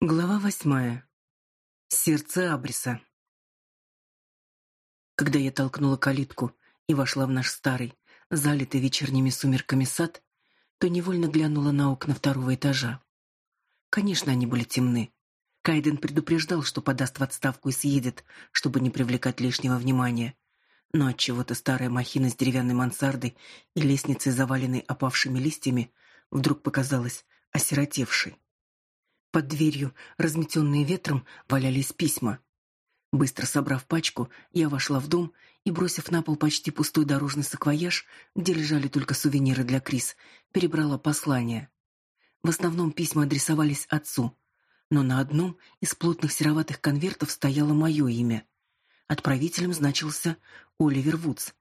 Глава восьмая. Сердце Абриса. Когда я толкнула калитку и вошла в наш старый, залитый вечерними сумерками сад, то невольно глянула на окна второго этажа. Конечно, они были темны. Кайден предупреждал, что подаст в отставку и съедет, чтобы не привлекать лишнего внимания. Но от чего-то старая махина с деревянной мансардой и лестницей, заваленной опавшими листьями, вдруг показалась осиротевшей. Под дверью, разметенные ветром, валялись письма. Быстро собрав пачку, я вошла в дом и, бросив на пол почти пустой дорожный саквояж, где лежали только сувениры для Крис, перебрала послания. В основном письма адресовались отцу, но на одном из плотных сероватых конвертов стояло мое имя. Отправителем значился Оливер Вудс.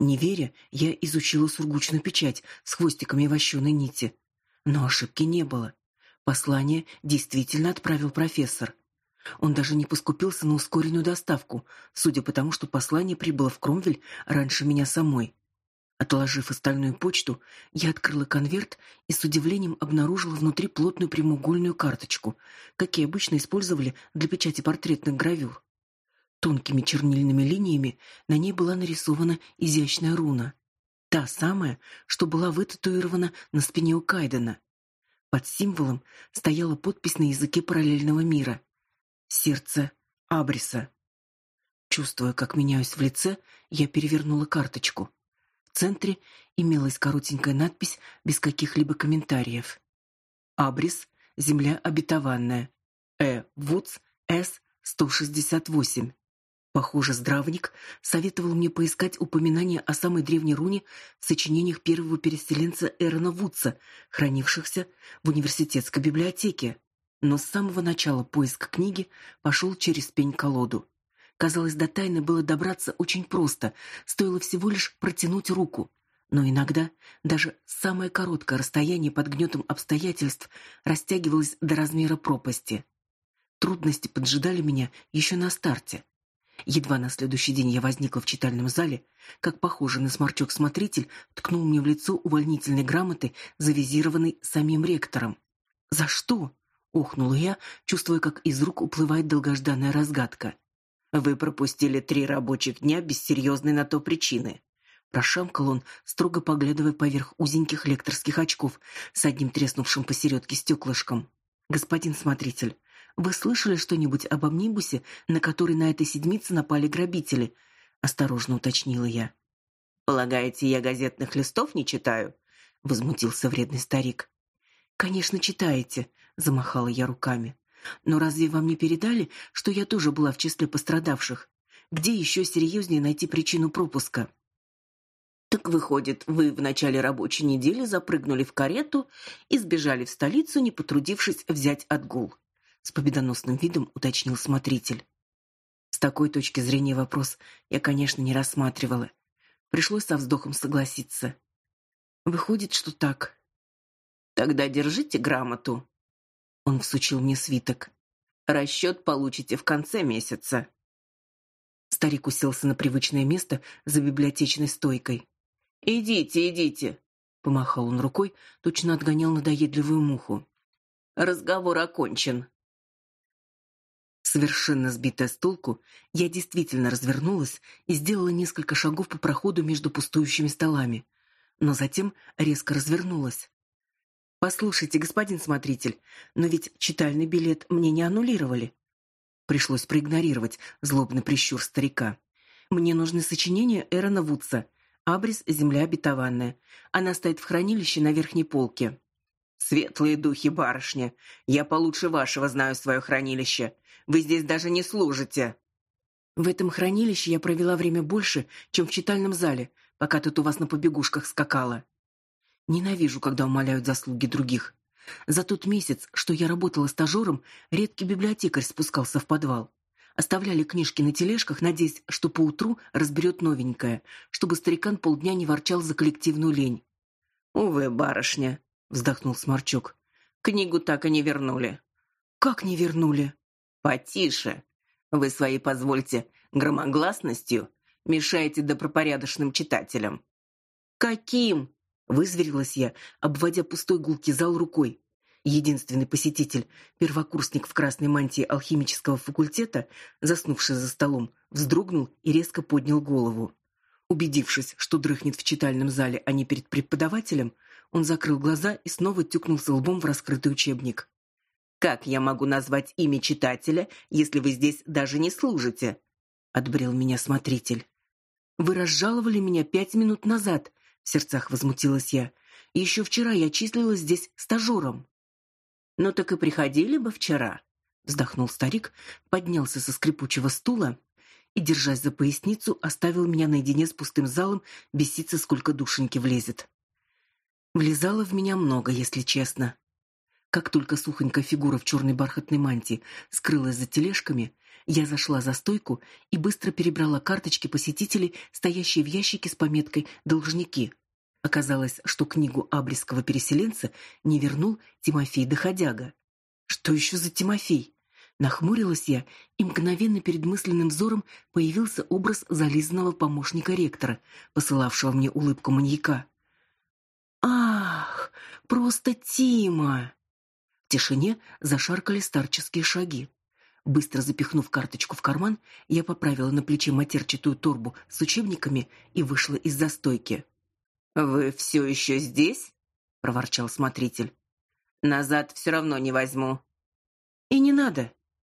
Не веря, я изучила сургучную печать с хвостиками вощеной нити. Но ошибки не было. Послание действительно отправил профессор. Он даже не поскупился на ускоренную доставку, судя по тому, что послание прибыло в Кромвель раньше меня самой. Отложив остальную почту, я открыла конверт и с удивлением обнаружила внутри плотную прямоугольную карточку, какие обычно использовали для печати портретных гравюр. Тонкими чернильными линиями на ней была нарисована изящная руна. Та самая, что была вытатуирована на спине у Кайдена. Под символом стояла подпись на языке параллельного мира — сердце Абриса. Чувствуя, как меняюсь в лице, я перевернула карточку. Центре имелась коротенькая надпись без каких-либо комментариев. Абрис, земля обетованная. Э. Вудс, С. 168. Похоже, здравник советовал мне поискать упоминания о самой древней руне в сочинениях первого переселенца Эрона Вудса, хранившихся в университетской библиотеке но с самого начала поиск книги пошел через пень-колоду. Казалось, до тайны было добраться очень просто, стоило всего лишь протянуть руку. Но иногда даже самое короткое расстояние под гнетом обстоятельств растягивалось до размера пропасти. Трудности поджидали меня еще на старте. Едва на следующий день я возникла в читальном зале, как похожий на сморчок смотритель ткнул мне в лицо увольнительной грамоты, завизированной самим ректором. За что? Ухнула я, чувствуя, как из рук уплывает долгожданная разгадка. «Вы пропустили три рабочих дня без серьезной на то причины», Прошамкал он, строго поглядывая поверх узеньких лекторских очков с одним треснувшим посередке стеклышком. «Господин смотритель, вы слышали что-нибудь об амнибусе, на который на этой седмице напали грабители?» — осторожно уточнила я. «Полагаете, я газетных листов не читаю?» — возмутился вредный старик. «Конечно, читаете», замахала я руками. Но разве вам не передали, что я тоже была в числе пострадавших? Где еще серьезнее найти причину пропуска? Так выходит, вы в начале рабочей недели запрыгнули в карету и сбежали в столицу, не потрудившись взять отгул. С победоносным видом уточнил смотритель. С такой точки зрения вопрос я, конечно, не рассматривала. Пришлось со вздохом согласиться. Выходит, что так. Тогда держите грамоту, он всучил мне свиток. Расчет получите в конце месяца. Старик уселся на привычное место за библиотечной стойкой. Идите, идите, помахал он рукой, точно отгонял надоедливую муху. Разговор окончен. Совершенно сбитая с толку, я действительно развернулась и сделала несколько шагов по проходу между пустующими столами, но затем резко развернулась. Послушайте, господин смотритель, но ведь читальный билет мне не аннулировали. Пришлось проигнорировать злобный прищур старика. Мне нужны сочинения Эрона Вудса. Абрис Земля обетованная. Она стоит в хранилище на верхней полке. Светлые духи, барышня, я получше вашего знаю свое хранилище. Вы здесь даже не служите. В этом хранилище я провела время больше, чем в читальном зале, пока тут у вас на побегушках скакала. Ненавижу, когда умаляют заслуги других. За тот месяц, что я работала стажером, редкий библиотекарь спускался в подвал. Оставляли книжки на тележках, надеясь, что поутру разберет новенькое, чтобы старикан полдня не ворчал за коллективную лень. «Увы, барышня», — вздохнул Сморчок. «Книгу так и не вернули». «Как не вернули?» «Потише. Вы своей, позвольте, громогласностью мешаете добропорядочным читателям. Каким? Вызверилась я, обводя пустой гулкий зал рукой. Единственный посетитель, первокурсник в красной мантии алхимического факультета, заснувший за столом, вздрогнул и резко поднял голову. Убедившись, что дрыхнет в читальном зале, а не перед преподавателем, он закрыл глаза и снова тюкнулся лбом в раскрытый учебник. Как я могу назвать имя читателя, если вы здесь даже не служите? отбрил меня смотритель. Вы разжаловали меня пять минут назад, в сердцах возмутилась я. Еще вчера я числилась здесь стажером. Ну так и приходили бы вчера, вздохнул старик, поднялся со скрипучего стула и, держась за поясницу, оставил меня наедине с пустым залом, беситься сколько душеньки влезет. Влезало в меня много, если честно. Как только сухонькая фигура в черной бархатной мантии скрылась за тележками, я зашла за стойку и быстро перебрала карточки посетителей, стоящие в ящике с пометкой «Должники». Оказалось, что книгу Аблеского переселенца не вернул Тимофей Доходяга. Что еще за Тимофей? Нахмурилась я, и мгновенно перед мысленным взором появился образ зализанного помощника ректора, посылавшего мне улыбку маньяка. Ах, просто Тима. В тишине зашаркали старческие шаги. Быстро запихнув карточку в карман, я поправила на плече матерчатую торбу с учебниками и вышла из застойки. Вы все еще здесь? проворчал смотритель. Назад все равно не возьму. И не надо,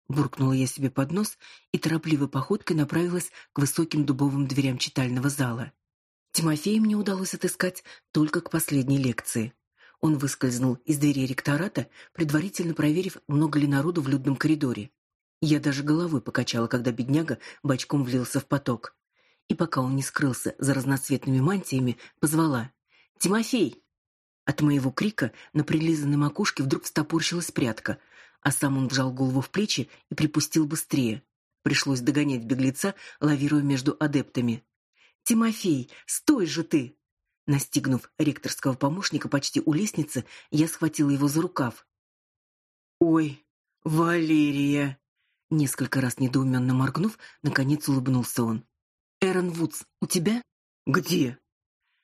буркнула я себе под нос и торопливой походкой направилась к высоким дубовым дверям читального зала. Тимофея мне удалось отыскать только к последней лекции. Он выскользнул из двери ректората, предварительно проверив, много ли народу в людном коридоре. Я даже головой покачала, когда бедняга бочком влился в поток. И пока он не скрылся за разноцветными мантиями, позвала: "Тимофей!" От моего крика на прилизанной макушке вдруг встопорщилась прядка, а сам он вжал голову в плечи и припустил быстрее. Пришлось догонять беглеца, лавируя между адептами. "Тимофей, стой же ты!" Настигнув ректорского помощника почти у лестницы, я схватила его за рукав. "Ой, Валерия!" Несколько раз недоуменно моргнув, наконец улыбнулся он. Эрон Вудс, у тебя? Где?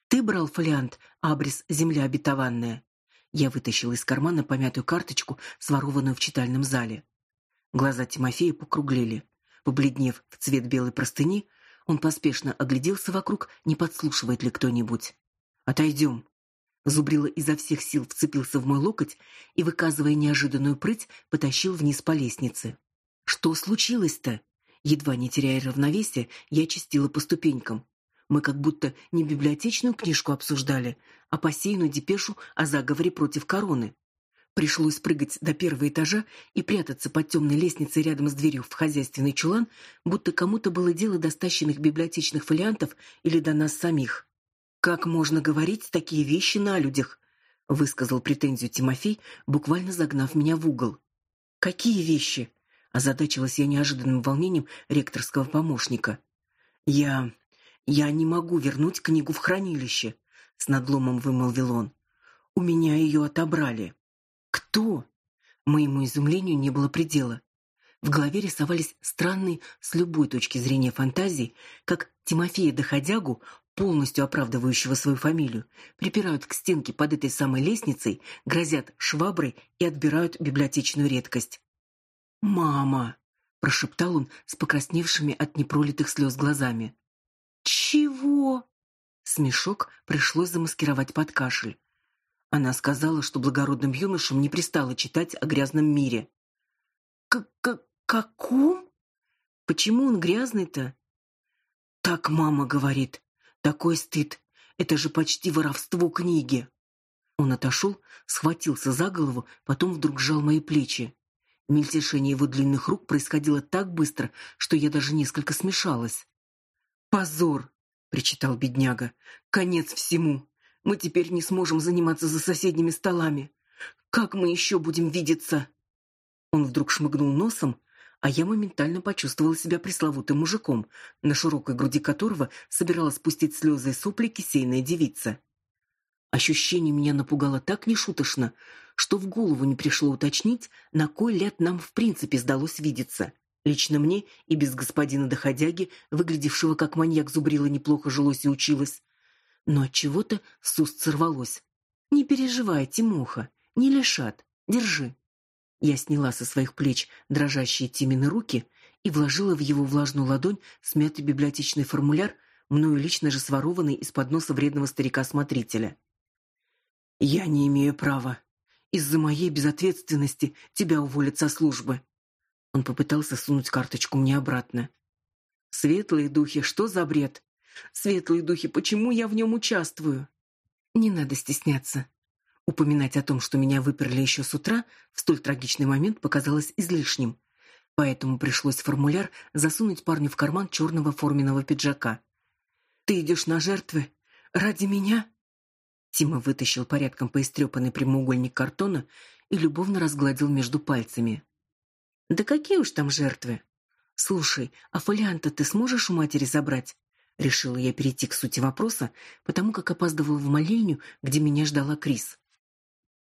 Ты брал фолиант Абрис Земля обетованная. Я вытащил из кармана помятую карточку, сворованную в читальном зале. Глаза Тимофея покруглели. Побледнев в цвет белой простыни, он поспешно огляделся вокруг, не подслушивает ли кто-нибудь. Отойдем. Зубрила изо всех сил вцепился в мой локоть и, выказывая неожиданную прыть, потащил вниз по лестнице. Что случилось-то? Едва не теряя равновесия, я чистила по ступенькам. Мы как будто не библиотечную книжку обсуждали, а посеянную депешу о заговоре против короны. Пришлось прыгать до первого этажа и прятаться под темной лестницей рядом с дверью в хозяйственный чулан, будто кому-то было дело до стащенных библиотечных фолиантов или до нас самих. Как можно говорить такие вещи на людях? высказал претензию Тимофей, буквально загнав меня в угол. Какие вещи? Озадачилась я неожиданным волнением ректорского помощника. Я я не могу вернуть книгу в хранилище, с надломом вымолвил он. У меня ее отобрали. Кто? Моему изумлению не было предела. В голове рисовались странные с любой точки зрения фантазии, как Тимофея Доходягу, полностью оправдывающего свою фамилию, припирают к стенке под этой самой лестницей, грозят шваброй и отбирают библиотечную редкость. «Мама!» – прошептал он с покрасневшими от непролитых слез глазами. «Чего?» Смешок пришлось замаскировать под кашель. Она сказала, что благородным юношам не пристало читать о грязном мире. «К-к-каком? Почему он грязный-то?» «Так мама говорит. Такой стыд. Это же почти воровство книги». Он отошел, схватился за голову, потом вдруг сжал мои плечи. Мельтешение его длинных рук происходило так быстро, что я даже несколько смешалась. «Позор!» — причитал бедняга. «Конец всему! Мы теперь не сможем заниматься за соседними столами. Как мы еще будем видеться?» Он вдруг шмыгнул носом, а я моментально почувствовала себя пресловутым мужиком, на широкой груди которого собиралась спустить слезы и сопли кисейная девица. Ощущение меня напугало так нешуточно, что в голову не пришло уточнить, на кой ляд нам в принципе сдалось видеться. Лично мне и без господина доходяги, выглядевшего как маньяк зубрила, неплохо жилось и училось. Но от чего-то с уст сорвалось. Не переживай, Тимоха, не лишат. Держи. Я сняла со своих плеч дрожащие Тимины руки и вложила в его влажную ладонь смятый библиотечный формуляр, мною лично же сворованный из-под носа вредного старика-смотрителя. Я не имею права. Из-за моей безответственности тебя уволят со службы. Он попытался сунуть карточку мне обратно. Светлые духи, что за бред? Светлые духи, почему я в нем участвую? Не надо стесняться. Упоминать о том, что меня выперли еще с утра, в столь трагичный момент показалось излишним. Поэтому пришлось формуляр засунуть парню в карман черного форменного пиджака. Ты идешь на жертвы ради меня? Тима вытащил порядком поистрепанный прямоугольник картона и любовно разгладил между пальцами. Да какие уж там жертвы. Слушай, а фолианта ты сможешь у матери забрать? Решила я перейти к сути вопроса, потому как опаздывала в молельню, где меня ждала Крис.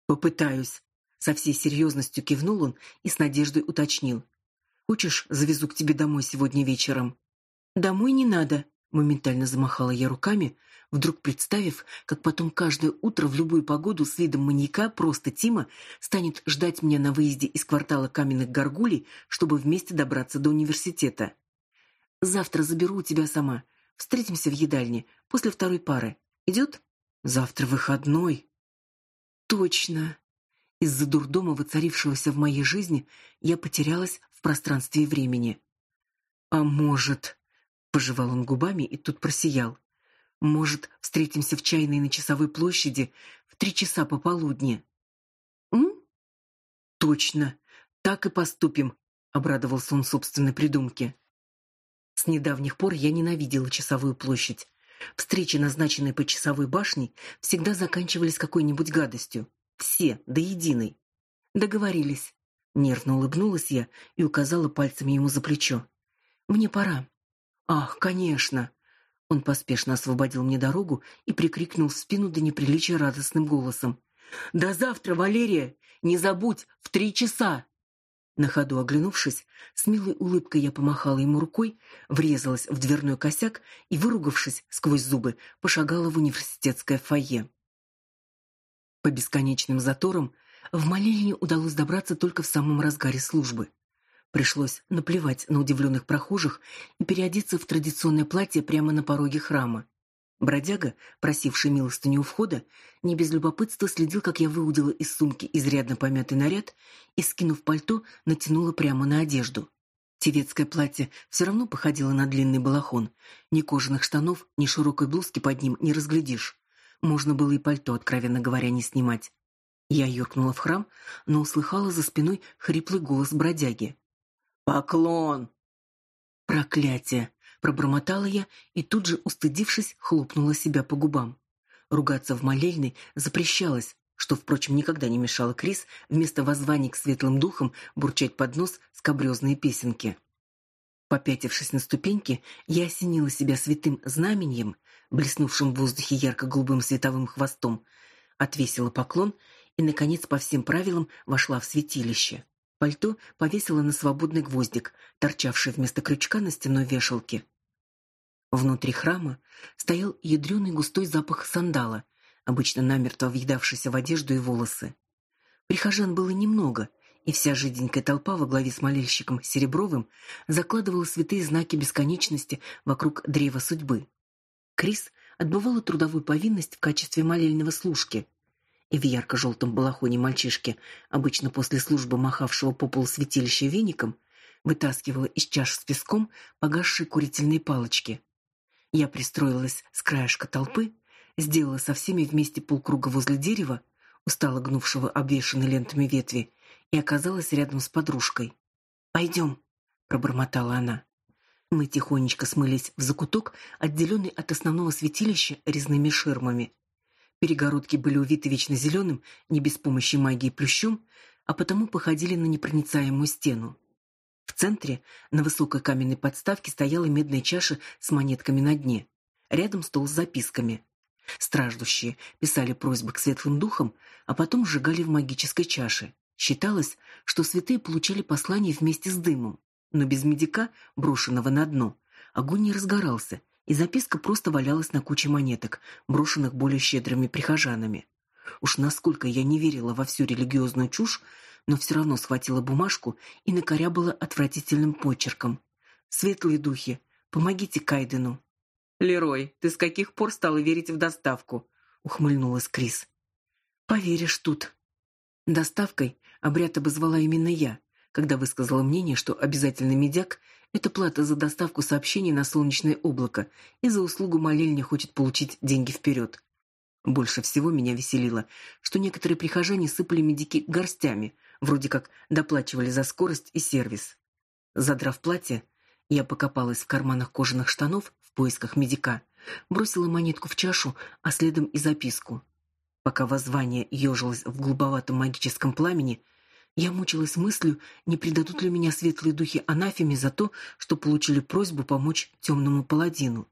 Попытаюсь, со всей серьезностью кивнул он и с надеждой уточнил: "Хочешь, завезу к тебе домой сегодня вечером?" "Домой не надо", моментально замахала я руками, вдруг представив, как потом каждое утро в любую погоду с видом маньяка просто Тима станет ждать меня на выезде из квартала Каменных Горгулей, чтобы вместе добраться до университета. Завтра заберу у тебя сама. Встретимся в едальне после второй пары. Идет? Завтра выходной. Точно. Из-за дурдома, воцарившегося в моей жизни, я потерялась в пространстве и времени. А может, пожевал он губами и тут просиял. Может, встретимся в чайной на Часовой площади в три часа пополудни? М? Точно. Так и поступим, обрадовался он собственной придумке. С недавних пор я ненавидела Часовую площадь. Встречи, назначенные по Часовой башне, всегда заканчивались какой-нибудь гадостью. Все, до единой. Договорились. Нервно улыбнулась я и указала пальцем ему за плечо. Мне пора. Ах, конечно. Он поспешно освободил мне дорогу и прикрикнул в спину до неприличия радостным голосом: "До завтра, Валерия! Не забудь, в три часа!" На ходу оглянувшись, с милой улыбкой я помахала ему рукой, врезалась в дверной косяк и, выругавшись сквозь зубы, пошагала в университетское фойе. По бесконечным заторам в молельню удалось добраться только в самом разгаре службы. Пришлось наплевать на удивленных прохожих и переодеться в традиционное платье прямо на пороге храма. Бродяга, просивший милостыню у входа, не без любопытства следил, как я выудила из сумки изрядно помятый наряд и, скинув пальто, натянула прямо на одежду. Тевецкое платье все равно походило на длинный балахон. Ни кожаных штанов, ни широкой блузки под ним не разглядишь. Можно было и пальто, откровенно говоря, не снимать. Я юркнула в храм, но услыхала за спиной хриплый голос бродяги. Поклон. Проклятие, пробормотала я и тут же, устыдившись, хлопнула себя по губам. Ругаться в молельной запрещалось, что, впрочем, никогда не мешало Крис вместо воззваний к светлым духам бурчать под нос скабрёзные песенки. Попятившись на ступеньки, я осенила себя святым знаменем, блеснувшим в воздухе ярко-голубым световым хвостом, отвесила поклон и наконец по всем правилам вошла в святилище. Пальто повесила на свободный гвоздик, торчавший вместо крючка на стенной вешалке. Внутри храма стоял ядрёный густой запах сандала, обычно намертво въедавшийся в одежду и волосы. Прихожан было немного, и вся жиденькая толпа во главе с молельщиком Серебровым закладывала святые знаки бесконечности вокруг древа судьбы. Крис отбывала трудовую повинность в качестве молельного служки – и в ярко-желтом балахоне мальчишки, обычно после службы махавшего по полу святилища веником, вытаскивала из чаш с песком погасшие курительные палочки. Я пристроилась с краешка толпы, сделала со всеми вместе полкруга возле дерева, устало гнувшего обвешанной лентами ветви, и оказалась рядом с подружкой. «Пойдем», — пробормотала она. Мы тихонечко смылись в закуток, отделенный от основного святилища резными ширмами. Перегородки были увиты вечно зеленым, не без помощи магии плющом, а потому походили на непроницаемую стену. В центре, на высокой каменной подставке, стояла медная чаша с монетками на дне. Рядом стол с записками. Страждущие писали просьбы к светлым духам, а потом сжигали в магической чаше. Считалось, что святые получали послание вместе с дымом. но без медика, брошенного на дно, огонь не разгорался, и записка просто валялась на куче монеток, брошенных более щедрыми прихожанами. Уж насколько я не верила во всю религиозную чушь, но все равно схватила бумажку и накорябала отвратительным почерком. «Светлые духи, помогите Кайдену». «Лерой, ты с каких пор стала верить в доставку?» — ухмыльнулась Крис. «Поверишь тут». Доставкой обряд обозвала именно я, когда высказала мнение, что обязательный медяк — это плата за доставку сообщений на солнечное облако, и за услугу молельня хочет получить деньги вперед. Больше всего меня веселило, что некоторые прихожане сыпали медики горстями, вроде как доплачивали за скорость и сервис. Задрав платье, я покопалась в карманах кожаных штанов в поисках медика, бросила монетку в чашу, а следом и записку. Пока воззвание ежилось в голубоватом магическом пламени, я мучилась мыслью, не предадут ли меня светлые духи анафеме за то, что получили просьбу помочь темному паладину.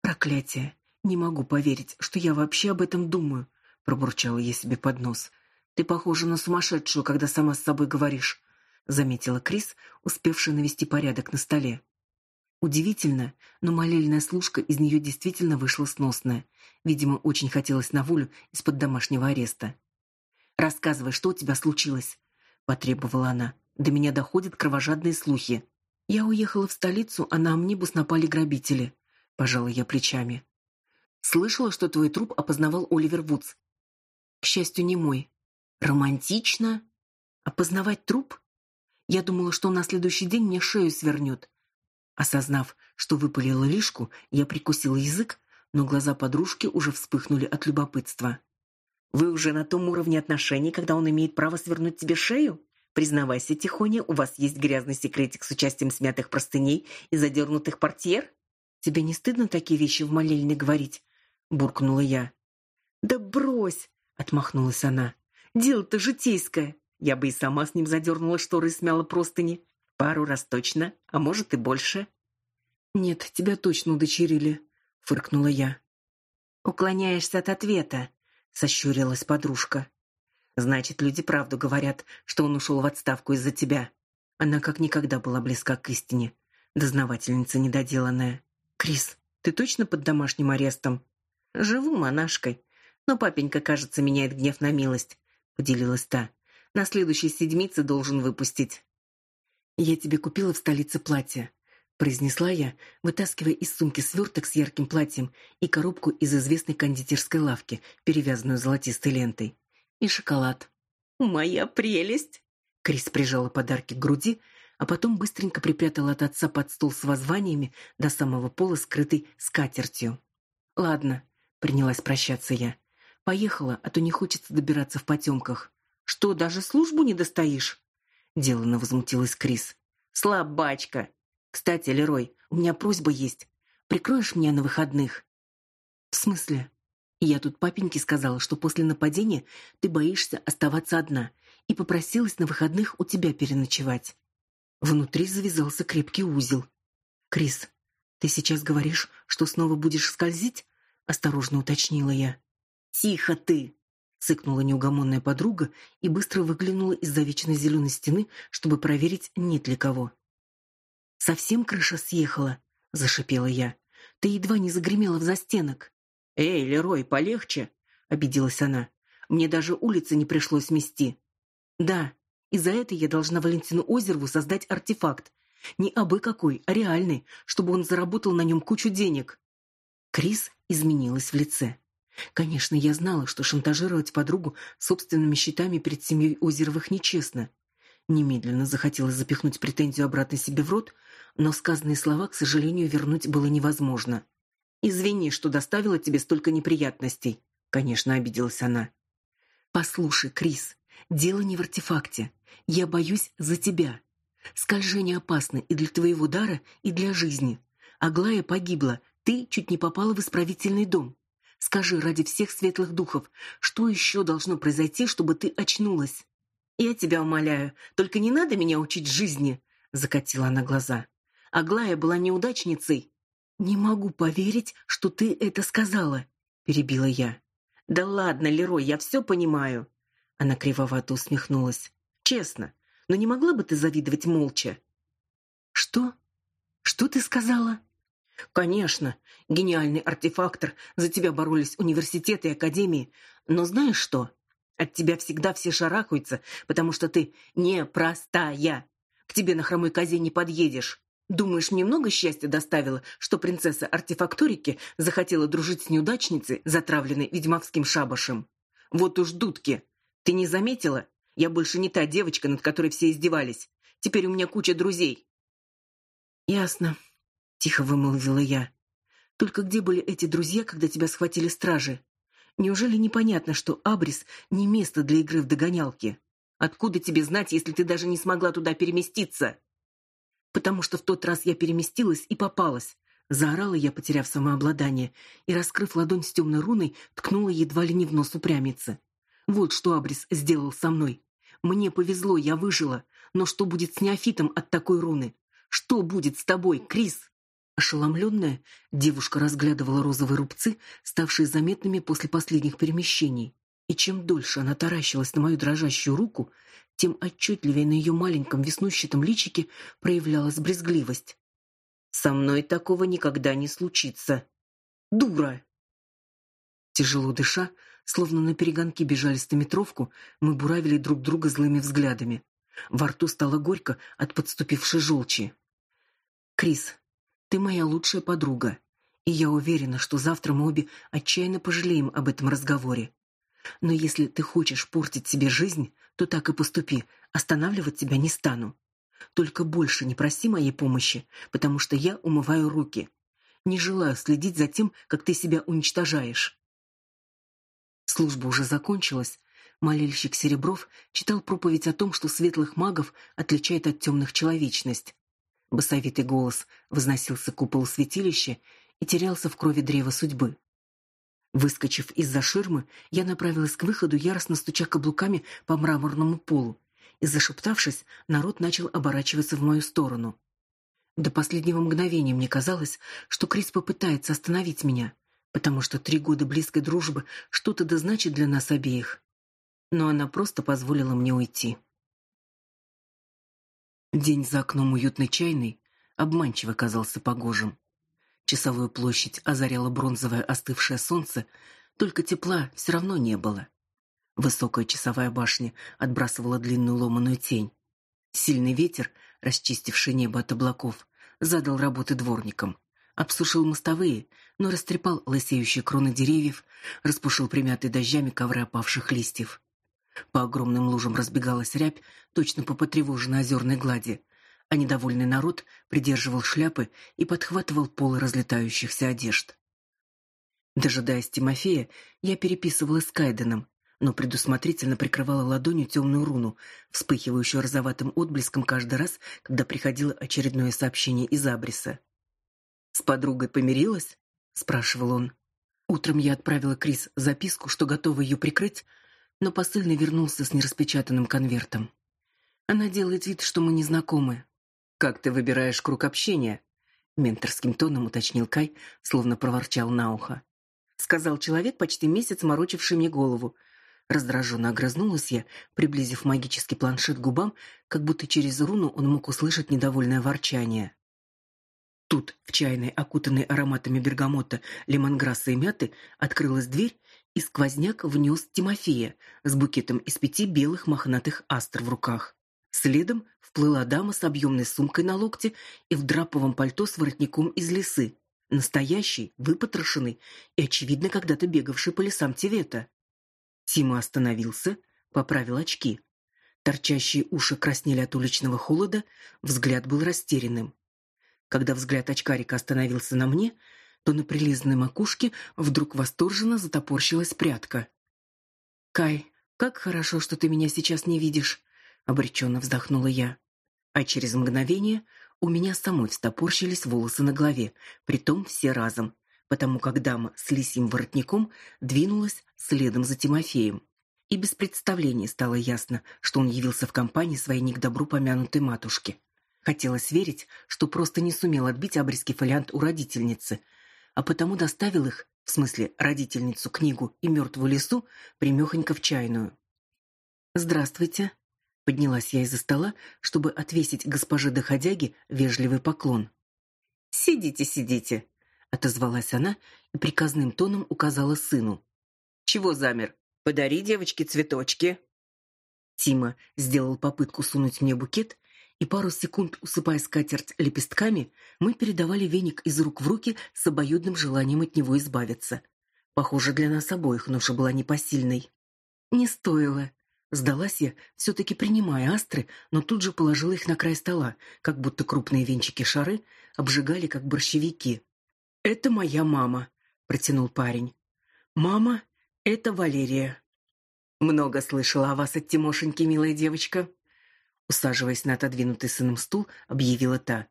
Проклятие! Не могу поверить, что я вообще об этом думаю, пробурчала я себе под нос. Ты похожа на сумасшедшую, когда сама с собой говоришь, заметила Крис, успевшая навести порядок на столе. Удивительно, но молельная служка из нее действительно вышла сносная. Видимо, очень хотелось на волю из-под домашнего ареста. Рассказывай, что у тебя случилось, потребовала она. До меня доходят кровожадные слухи. Я уехала в столицу, а на амнибус напали грабители. Пожала я плечами. Слышала, что твой труп опознавал Оливер Вудс. К счастью, не мой. Романтично? Опознавать труп? Я думала, что на следующий день мне шею свернет. Осознав, что выпалила лишку, я прикусила язык, но глаза подружки уже вспыхнули от любопытства. Вы уже на том уровне отношений, когда он имеет право свернуть тебе шею? Признавайся, Тихоня, у вас есть грязный секретик с участием смятых простыней и задернутых портьер? Тебе не стыдно такие вещи в молельне говорить? буркнула я. Да брось, отмахнулась она. Дело-то житейское. Я бы и сама с ним задернула шторы и смяла простыни. Пару раз точно, а может и больше. Нет, тебя точно удочерили, фыркнула я. Уклоняешься от ответа, сощурилась подружка. Значит, люди правду говорят, что он ушел в отставку из-за тебя. Она как никогда была близка к истине. Дознавательница недоделанная. Крис, ты точно под домашним арестом? Живу монашкой, но папенька, кажется, меняет гнев на милость поделилась та. На следующей седмице должен выпустить. Я тебе купила в столице платье, произнесла я, вытаскивая из сумки сверток с ярким платьем и коробку из известной кондитерской лавки, перевязанную золотистой лентой, и шоколад. Моя прелесть. Крис прижала подарки к груди, а потом быстренько припрятала от отца под стол с воззваниями до самого пола, скрытой скатертью. Ладно, принялась прощаться я. Поехала, а то не хочется добираться в потемках. Что, даже службу не достоишь? Делано возмутилась Крис. Слабачка. Кстати, Лерой, у меня просьба есть. Прикроешь меня на выходных? В смысле? Я тут папеньке сказала, что после нападения ты боишься оставаться одна и попросилась на выходных у тебя переночевать. Внутри завязался крепкий узел. Крис, ты сейчас говоришь, что снова будешь скользить? осторожно уточнила я. Тихо ты, цыкнула неугомонная подруга и быстро выглянула из-за вечной зеленой стены, чтобы проверить, нет ли кого. Совсем крыша съехала, зашипела я. Ты едва не загремела в застенок. Эй, Лерой, полегче, обиделась она. Мне даже улицы не пришлось мести. Да, и за это я должна Валентину Озерову создать артефакт. Не абы какой, а реальный, чтобы он заработал на нем кучу денег. Крис изменилась в лице. Конечно, я знала, что шантажировать подругу собственными счетами перед семьей Озеровых нечестно. Немедленно захотелось запихнуть претензию обратно себе в рот, но сказанные слова, к сожалению, вернуть было невозможно. Извини, что доставила тебе столько неприятностей, конечно, обиделась она. Послушай, Крис, дело не в артефакте. Я боюсь за тебя. Скольжение опасно и для твоего дара, и для жизни. Аглая погибла, ты чуть не попала в исправительный дом. Скажи ради всех светлых духов, что еще должно произойти, чтобы ты очнулась? Я тебя умоляю, только не надо меня учить жизни, закатила она глаза. Аглая была неудачницей. Не могу поверить, что ты это сказала, перебила я. Да ладно, Лерой, я все понимаю. Она кривовато усмехнулась. Честно, но не могла бы ты завидовать молча? Что? Что ты сказала? Конечно, гениальный артефактор, за тебя боролись университеты и академии, но знаешь что? От тебя всегда все шарахаются, потому что ты непростая. К тебе на хромой козе не подъедешь. Думаешь, мне много счастья доставило, что принцесса артефакторики захотела дружить с неудачницей, затравленной ведьмовским шабашем? Вот уж дудки. Ты не заметила? Я больше не та девочка, над которой все издевались. Теперь у меня куча друзей. Ясно, тихо вымолвила я. Только где были эти друзья, когда тебя схватили стражи? Неужели непонятно, что Абрис не место для игры в догонялки? Откуда тебе знать, если ты даже не смогла туда переместиться? Потому что в тот раз я переместилась и попалась. Заорала я, потеряв самообладание, и, раскрыв ладонь с темной руной, ткнула едва ли не в нос упрямицы. Вот что Абрис сделал со мной. Мне повезло, я выжила. Но что будет с неофитом от такой руны? Что будет с тобой, Крис? Ошеломленная, девушка разглядывала розовые рубцы, ставшие заметными после последних перемещений. И чем дольше она таращилась на мою дрожащую руку, тем отчетливее на ее маленьком веснущатом личике проявлялась брезгливость. «Со мной такого никогда не случится. Дура!» Тяжело дыша, словно на перегонки бежали стометровку, мы буравили друг друга злыми взглядами. Во рту стало горько от подступившей желчи. «Крис, ты моя лучшая подруга, и я уверена, что завтра мы обе отчаянно пожалеем об этом разговоре. Но если ты хочешь портить себе жизнь, то так и поступи, останавливать тебя не стану. Только больше не проси моей помощи, потому что я умываю руки. Не желаю следить за тем, как ты себя уничтожаешь. Служба уже закончилась. Молельщик Серебров читал проповедь о том, что светлых магов отличает от темных человечность. Басовитый голос возносился к куполу святилища и терялся в крови древа судьбы. Выскочив из-за ширмы, я направилась к выходу, яростно стуча каблуками по мраморному полу, и зашептавшись, народ начал оборачиваться в мою сторону. До последнего мгновения мне казалось, что Крис попытается остановить меня, потому что три года близкой дружбы что-то да значит для нас обеих. Но она просто позволила мне уйти. День за окном уютной чайной обманчиво казался погожим. Часовую площадь озаряло бронзовое остывшее солнце, только тепла все равно не было. Высокая часовая башня отбрасывала длинную ломаную тень. Сильный ветер, расчистивший небо от облаков, задал работы дворникам. Обсушил мостовые, но растрепал лысеющие кроны деревьев, распушил примятые дождями ковры опавших листьев. По огромным лужам разбегалась рябь, точно по потревоженной озерной глади, а недовольный народ придерживал шляпы и подхватывал полы разлетающихся одежд. Дожидаясь Тимофея, я переписывала с Кайденом, но предусмотрительно прикрывала ладонью темную руну, вспыхивающую розоватым отблеском каждый раз, когда приходило очередное сообщение из Абриса. «С подругой помирилась?» — спрашивал он. Утром я отправила Крис записку, что готова ее прикрыть, но посыльный вернулся с нераспечатанным конвертом. Она делает вид, что мы не знакомы. Как ты выбираешь круг общения? менторским тоном уточнил Кай, словно проворчал на ухо. Сказал человек, почти месяц морочивший мне голову. Раздраженно огрызнулась я, приблизив магический планшет к губам, как будто через руну он мог услышать недовольное ворчание. Тут, в чайной, окутанной ароматами бергамота, лемонграсса и мяты, открылась дверь, и сквозняк внес Тимофея с букетом из пяти белых мохнатых астр в руках. Следом вплыла дама с объемной сумкой на локте и в драповом пальто с воротником из лисы. Настоящий, выпотрошенный и, очевидно, когда-то бегавший по лесам Тивета. Тима остановился, поправил очки. Торчащие уши краснели от уличного холода, взгляд был растерянным. Когда взгляд очкарика остановился на мне, то на прилизанной макушке вдруг восторженно затопорщилась прядка. «Кай, как хорошо, что ты меня сейчас не видишь», — обреченно вздохнула я. А через мгновение у меня самой встопорщились волосы на голове, притом все разом, потому как дама с лисьим воротником двинулась следом за Тимофеем. И без представления стало ясно, что он явился в компании своей не к добру помянутой матушки. Хотелось верить, что просто не сумел отбить обрезки фолиант у родительницы, а потому доставил их, в смысле родительницу, книгу и мертвую лису, примехонько в чайную. «Здравствуйте», — Поднялась я из-за стола, чтобы отвесить госпоже доходяге вежливый поклон. «Сидите, сидите», — отозвалась она и приказным тоном указала сыну. «Чего замер? Подари девочке цветочки». Тима сделал попытку сунуть мне букет, и пару секунд, усыпая скатерть лепестками, мы передавали веник из рук в руки с обоюдным желанием от него избавиться. Похоже, для нас обоих ноша была непосильной. Не стоило. Сдалась я, все-таки принимая астры, но тут же положила их на край стола, как будто крупные венчики-шары обжигали, как борщевики. «Это моя мама», — протянул парень. «Мама, это Валерия». «Много слышала о вас от Тимошеньки, милая девочка», усаживаясь на отодвинутый сыном стул, объявила та.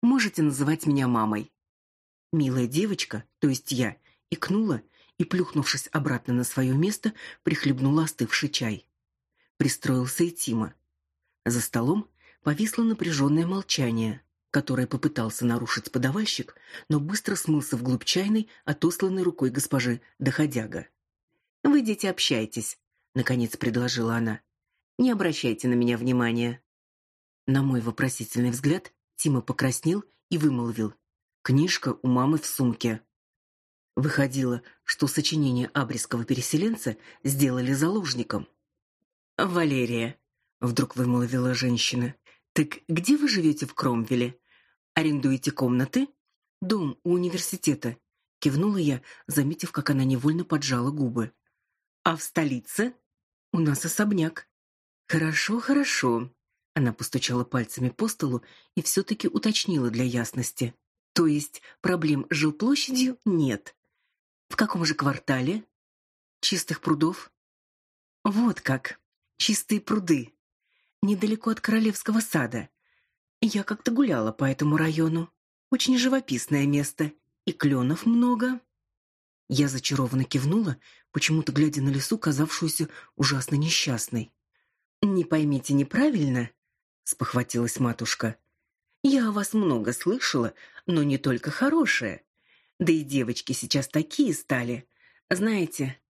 Можете называть меня мамой. Милая девочка, то есть я, икнула и, плюхнувшись обратно на свое место, прихлебнула остывший чай. Пристроился и Тима. За столом повисло напряженное молчание, которое попытался нарушить подавальщик, но быстро смылся вглубь чайной, отосланной рукой госпожи доходяга. «Вы, дети, общайтесь», — наконец предложила она. Не обращайте на меня внимания. На мой вопросительный взгляд Тима покраснел и вымолвил: "Книжка у мамы в сумке". Выходило, что сочинение абрисского переселенца сделали заложником. Валерия, вдруг вымолвила женщина. Так где вы живете в Кромвеле? Арендуете комнаты? Дом у университета, кивнула я, заметив, как она невольно поджала губы. А в столице у нас особняк. Хорошо, хорошо. Она постучала пальцами по столу и все таки уточнила для ясности. То есть проблем с жилплощадью нет. В каком же квартале? Чистых прудов. Вот как. Чистые пруды. Недалеко от Королевского сада. Я как-то гуляла по этому району. Очень живописное место. И кленов много. Я зачарованно кивнула, почему-то глядя на лесу, казавшуюся ужасно несчастной. Не поймите неправильно, спохватилась матушка. Я о вас много слышала, но не только хорошее. Да и девочки сейчас такие стали. Знаете,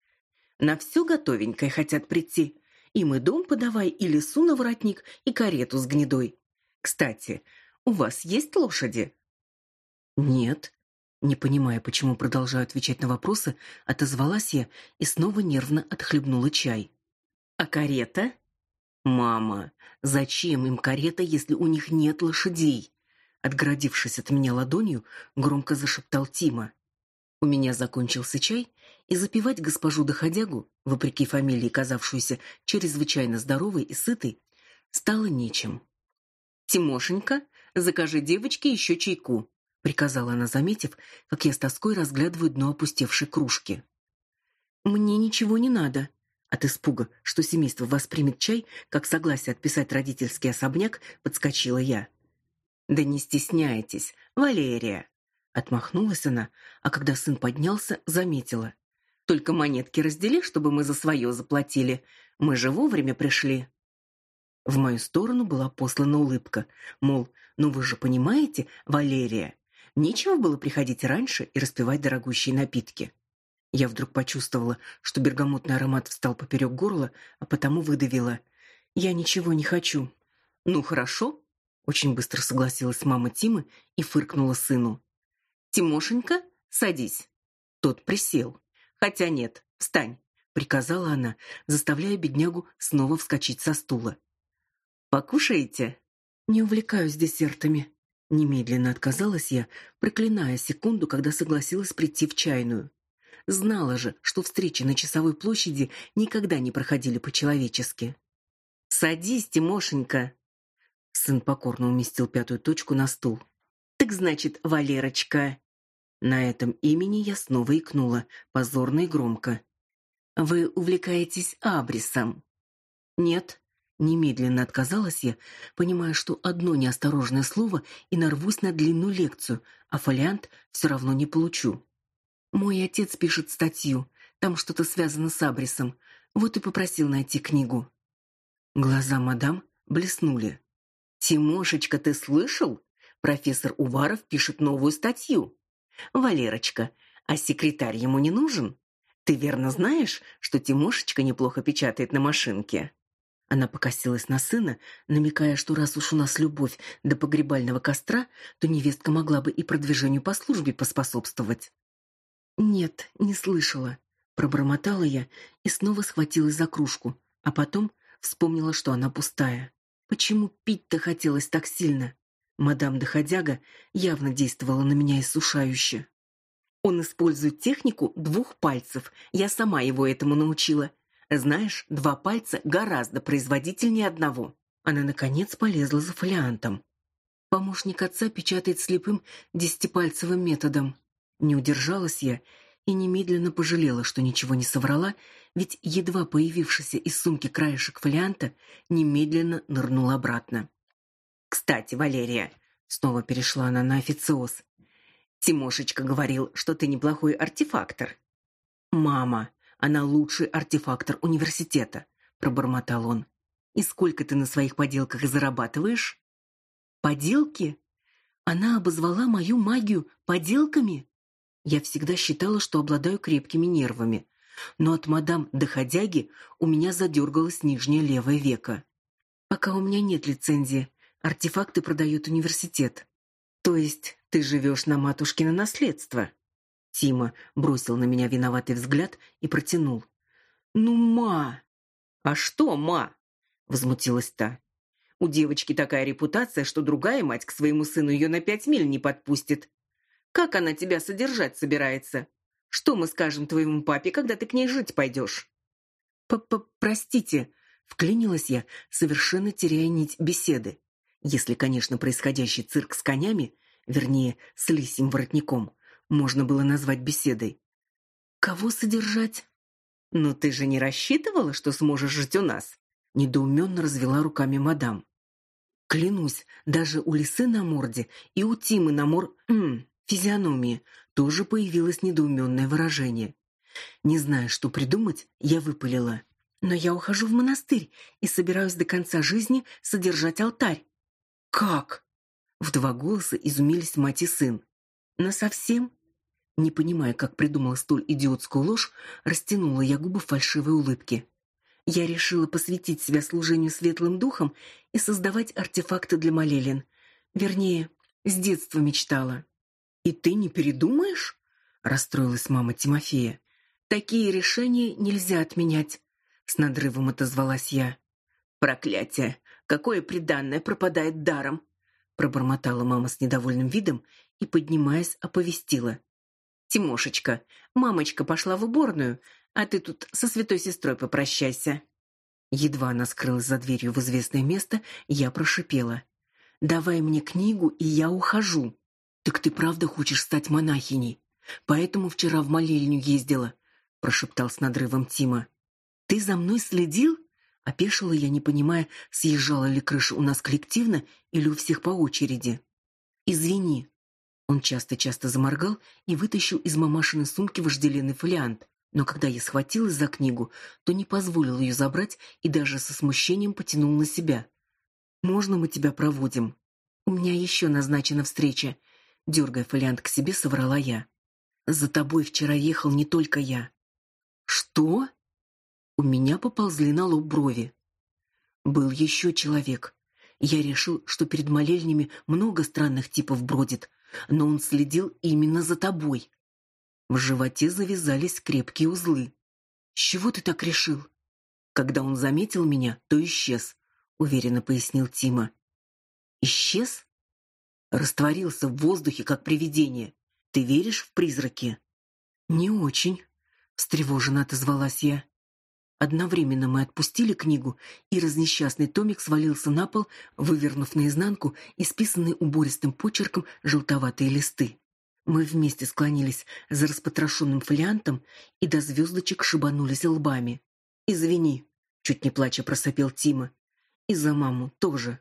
на все готовенькое хотят прийти. И дом подавай, и лесу на воротник, и карету с гнедой. Кстати, у вас есть лошади? Нет. Не понимая, почему продолжаю отвечать на вопросы, отозвалась я и снова нервно отхлебнула чай. А карета? Мама, зачем им карета, если у них нет лошадей? Отгородившись от меня ладонью, громко зашептал Тима. У меня закончился чай, и запивать госпожу доходягу, вопреки фамилии, казавшуюся чрезвычайно здоровой и сытой, стало нечем. Тимошенька, закажи девочке еще чайку, приказала она, заметив, как я с тоской разглядываю дно опустевшей кружки. Мне ничего не надо, от испуга, что семейство воспримет чай как согласие отписать родительский особняк, подскочила я. Да не стесняйтесь, Валерия, отмахнулась она, а когда сын поднялся, заметила: только монетки раздели, чтобы мы за свое заплатили. Мы же вовремя пришли. В мою сторону была послана улыбка, мол, ну вы же понимаете, Валерия, нечего было приходить раньше и распивать дорогущие напитки. Я вдруг почувствовала, что бергамотный аромат встал поперек горла, а потому выдавила: "Я ничего не хочу". "Ну хорошо", очень быстро согласилась мама Тимы и фыркнула сыну. "Тимошенька, садись". Тот присел. "Хотя нет, встань", приказала она, заставляя беднягу снова вскочить со стула. "Покушаете?" "Не увлекаюсь десертами", немедленно отказалась я, проклиная секунду, когда согласилась прийти в чайную. Знала же, что встречи на часовой площади никогда не проходили по-человечески. Садись, Тимошенька. Сын покорно уместил пятую точку на стул. Так значит, Валерочка. На этом имени я снова икнула, позорно и громко. Вы увлекаетесь абрисом? Нет, немедленно отказалась я, понимая, что одно неосторожное слово и нарвусь на длинную лекцию, а фолиант все равно не получу. Мой отец пишет статью, там что-то связано с абрисом. Вот и попросил найти книгу. Глаза мадам блеснули. Тимошечка, ты слышал? Профессор Уваров пишет новую статью. Валерочка, а секретарь ему не нужен? Ты верно знаешь, что Тимошечка неплохо печатает на машинке? Она покосилась на сына, намекая, что раз уж у нас любовь до погребального костра, то невестка могла бы и продвижению по службе поспособствовать. Нет, не слышала, пробормотала я и снова схватилась за кружку, а потом вспомнила, что она пустая. Почему пить-то хотелось так сильно? Мадам Доходяга явно действовала на меня иссушающе. Он использует технику двух пальцев. Я сама его этому научила. Знаешь, два пальца гораздо производительнее одного. Она наконец полезла за фолиантом. Помощник отца печатает слепым десятипальцевым методом. Не удержалась я и немедленно пожалела, что ничего не соврала, ведь едва появившийся из сумки краешек фолианта немедленно нырнул обратно. Кстати, Валерия, снова перешла она на официоз. Тимошечка говорил, что ты неплохой артефактор. Мама, она лучший артефактор университета, пробормотал он. И сколько ты на своих поделках зарабатываешь? Поделки? Она обозвала мою магию поделками? Я всегда считала, что обладаю крепкими нервами, но от мадам Доходяги у меня задергалось нижнее левое веко. Пока у меня нет лицензии, артефакты продает университет. То есть ты живешь на матушкино наследство? Тима бросил на меня виноватый взгляд и протянул: "Ну, ма, а что, ма?" возмутилась та. У девочки такая репутация, что другая мать к своему сыну ее на пять миль не подпустит. Как она тебя содержать собирается? Что мы скажем твоему папе, когда ты к ней жить пойдешь?» «Простите», — вклинилась я, совершенно теряя нить беседы. Если, конечно, происходящий цирк с конями, вернее, с лисьим воротником, можно было назвать беседой. «Кого содержать?» «Ну ты же не рассчитывала, что сможешь жить у нас?» Недоуменно развела руками мадам. Клянусь, даже у лисы на морде и у Тимы на мор... М, физиономии тоже появилось недоуменное выражение. Не зная, что придумать, я выпалила: "Но я ухожу в монастырь и собираюсь до конца жизни содержать алтарь". "Как?" В два голоса изумились мать и сын. "На совсем?" Не понимая, как придумала столь идиотскую ложь, растянула я губы в фальшивой улыбке. Я решила посвятить себя служению светлым духам и создавать артефакты для молелин. Вернее, с детства мечтала. И ты не передумаешь? расстроилась мама Тимофея. Такие решения нельзя отменять, с надрывом отозвалась я. Проклятие, какое приданное пропадает даром, пробормотала мама с недовольным видом и поднимаясь, оповестила: Тимошечка, мамочка пошла в уборную, а ты тут со святой сестрой попрощайся. Едва она скрылась за дверью в известное место, я прошипела: "Давай мне книгу, и я ухожу". Так ты правда хочешь стать монахиней? Поэтому вчера в молельню ездила, прошептал с надрывом Тима. Ты за мной следил? Опешила я, не понимая, съезжала ли крыша у нас коллективно или у всех по очереди. Извини. Он часто-часто заморгал и вытащил из мамашиной сумки вожделенный фолиант. Но когда я схватилась за книгу, то не позволил ее забрать и даже со смущением потянул на себя. Можно мы тебя проводим? У меня еще назначена встреча, дергая фолиант к себе, соврала я. За тобой вчера ехал не только я. Что? У меня поползли на лоб брови. Был еще человек. Я решил, что перед молельнями много странных типов бродит, но он следил именно за тобой. В животе завязались крепкие узлы. С чего ты так решил? Когда он заметил меня, то исчез, уверенно пояснил Тима. Исчез? Растворился в воздухе как привидение. Ты веришь в призраки? Не очень, встревоженно отозвалась я. Одновременно мы отпустили книгу, и разнесчастный томик свалился на пол, вывернув наизнанку исписанные убористым почерком желтоватые листы. Мы вместе склонились за распотрошенным фолиантом и до звездочек шибанулись лбами. Извини, чуть не плача просопел Тима. И за маму тоже.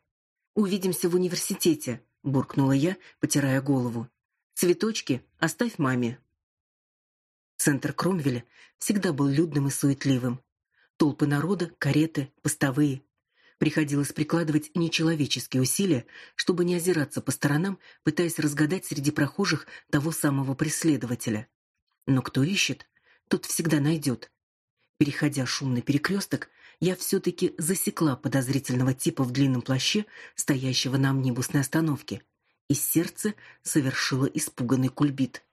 Увидимся в университете буркнула я, потирая голову. Цветочки оставь маме. Центр Кромвеля всегда был людным и суетливым. Толпы народа, кареты, постовые. Приходилось прикладывать нечеловеческие усилия, чтобы не озираться по сторонам, пытаясь разгадать среди прохожих того самого преследователя. Но кто ищет, тот всегда найдет. Переходя шумный перекресток, я все-таки засекла подозрительного типа в длинном плаще, стоящего на амнибусной остановке, и сердце совершило испуганный кульбит.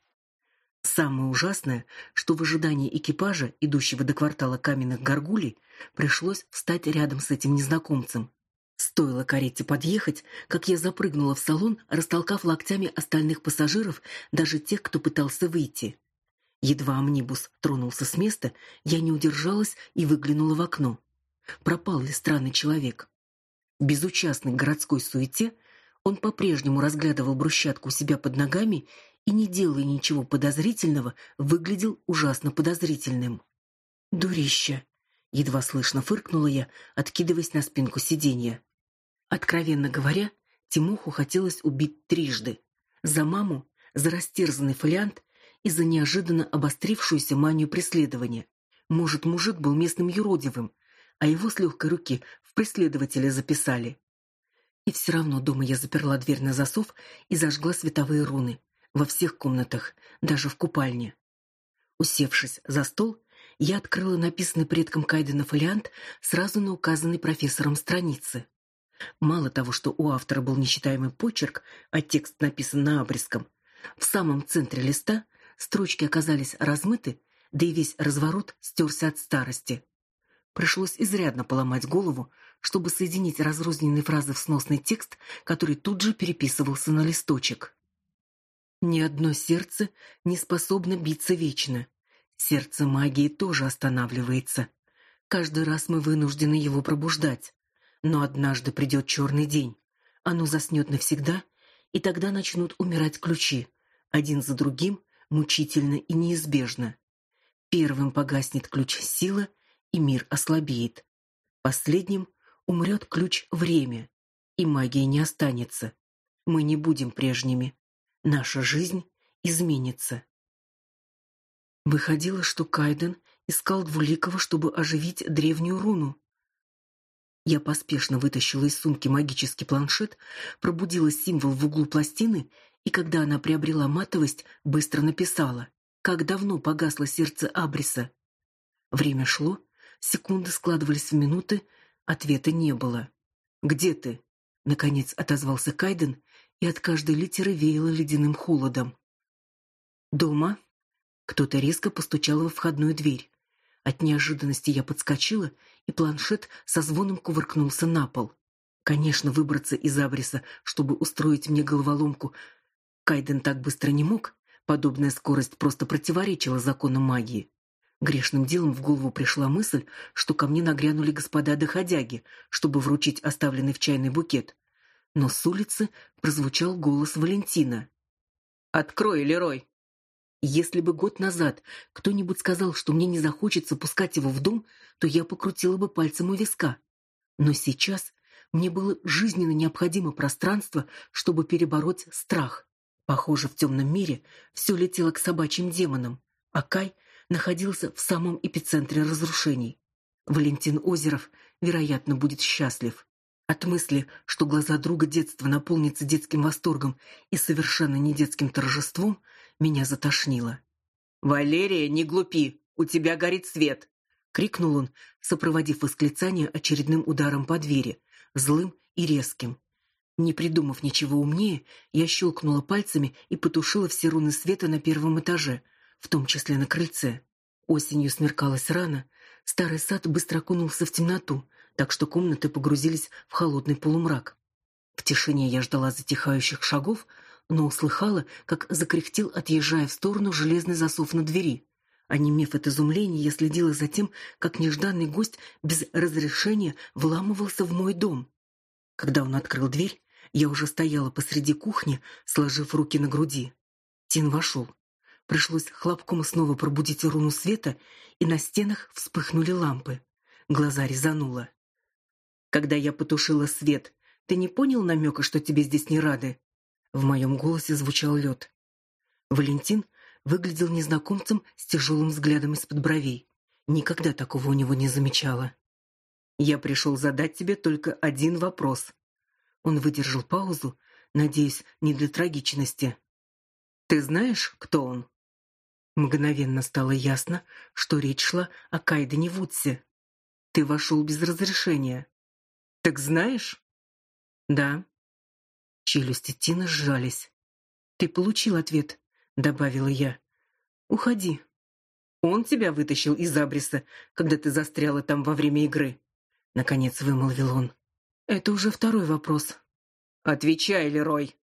Самое ужасное, что в ожидании экипажа, идущего до квартала каменных горгулей, пришлось встать рядом с этим незнакомцем. Стоило карете подъехать, как я запрыгнула в салон, растолкав локтями остальных пассажиров, даже тех, кто пытался выйти. Едва амнибус тронулся с места, я не удержалась и выглянула в окно. Пропал ли странный человек? Безучастный к городской суете, он по-прежнему разглядывал брусчатку у себя под ногами и, не делая ничего подозрительного, выглядел ужасно подозрительным. «Дурище!» — едва слышно фыркнула я, откидываясь на спинку сиденья. Откровенно говоря, Тимоху хотелось убить трижды. За маму, за растерзанный фолиант и за неожиданно обострившуюся манию преследования. Может, мужик был местным юродивым, а его с легкой руки в преследователя записали. И все равно дома я заперла дверь на засов и зажгла световые руны во всех комнатах, даже в купальне. Усевшись за стол, я открыла написанный предком Кайдена фолиант сразу на указанной профессором странице. Мало того, что у автора был нечитаемый почерк, а текст написан на абриском, в самом центре листа строчки оказались размыты, да и весь разворот стерся от старости. Пришлось изрядно поломать голову, чтобы соединить разрозненные фразы в сносный текст, который тут же переписывался на листочек. Ни одно сердце не способно биться вечно. Сердце магии тоже останавливается. Каждый раз мы вынуждены его пробуждать. Но однажды придет черный день. Оно заснет навсегда, и тогда начнут умирать ключи, один за другим, мучительно и неизбежно. Первым погаснет ключ сила, и мир ослабеет. Последним умрет ключ время, и магия не останется. Мы не будем прежними. Наша жизнь изменится. Выходило, что Кайден искал Двуликого, чтобы оживить древнюю руну. Я поспешно вытащила из сумки магический планшет, пробудила символ в углу пластины и, когда она приобрела матовость, быстро написала, как давно погасло сердце Абриса. Время шло, секунды складывались в минуты, ответа не было. «Где ты?» — наконец отозвался Кайден, и от каждой литеры веяло ледяным холодом. «Дома?» Кто-то резко постучал во входную дверь. От неожиданности я подскочила, и планшет со звоном кувыркнулся на пол. Конечно, выбраться из абриса, чтобы устроить мне головоломку, Кайден так быстро не мог. Подобная скорость просто противоречила законам магии. Грешным делом в голову пришла мысль, что ко мне нагрянули господа доходяги, чтобы вручить оставленный в чайный букет. Но с улицы прозвучал голос Валентина. «Открой, Лерой!» Если бы год назад кто-нибудь сказал, что мне не захочется пускать его в дом, то я покрутила бы пальцем у виска. Но сейчас мне было жизненно необходимо пространство, чтобы перебороть страх. Похоже, в темном мире все летело к собачьим демонам, а Кай находился в самом эпицентре разрушений. Валентин Озеров, вероятно, будет счастлив. От мысли, что глаза друга детства наполнятся детским восторгом и совершенно не детским торжеством, меня затошнило. «Валерия, не глупи! У тебя горит свет!» — крикнул он, сопроводив восклицание очередным ударом по двери, злым и резким. Не придумав ничего умнее, я щелкнула пальцами и потушила все руны света на первом этаже, в том числе на крыльце. Осенью смеркалось рано, старый сад быстро окунулся в темноту, так что комнаты погрузились в холодный полумрак. В тишине я ждала затихающих шагов, но услыхала, как закряхтел, отъезжая в сторону, железный засов на двери. Онемев от изумления, я следила за тем, как нежданный гость без разрешения вламывался в мой дом. Когда он открыл дверь, я уже стояла посреди кухни, сложив руки на груди. Тин вошел. Пришлось хлопком снова пробудить руну света, и на стенах вспыхнули лампы. Глаза резануло. Когда я потушила свет, ты не понял намека, что тебе здесь не рады? В моем голосе звучал лед. Валентин выглядел незнакомцем с тяжелым взглядом из-под бровей. Никогда такого у него не замечала. Я пришел задать тебе только один вопрос. Он выдержал паузу, надеюсь, не для трагичности. Ты знаешь, кто он? Мгновенно стало ясно, что речь шла о Кайдене Вудсе. Ты вошел без разрешения. Так знаешь? Да. Челюсти Тины сжались. Ты получил ответ, добавила я. Уходи. Он тебя вытащил из абриса, когда ты застряла там во время игры, наконец вымолвил он. Это уже второй вопрос. Отвечай, Лерой,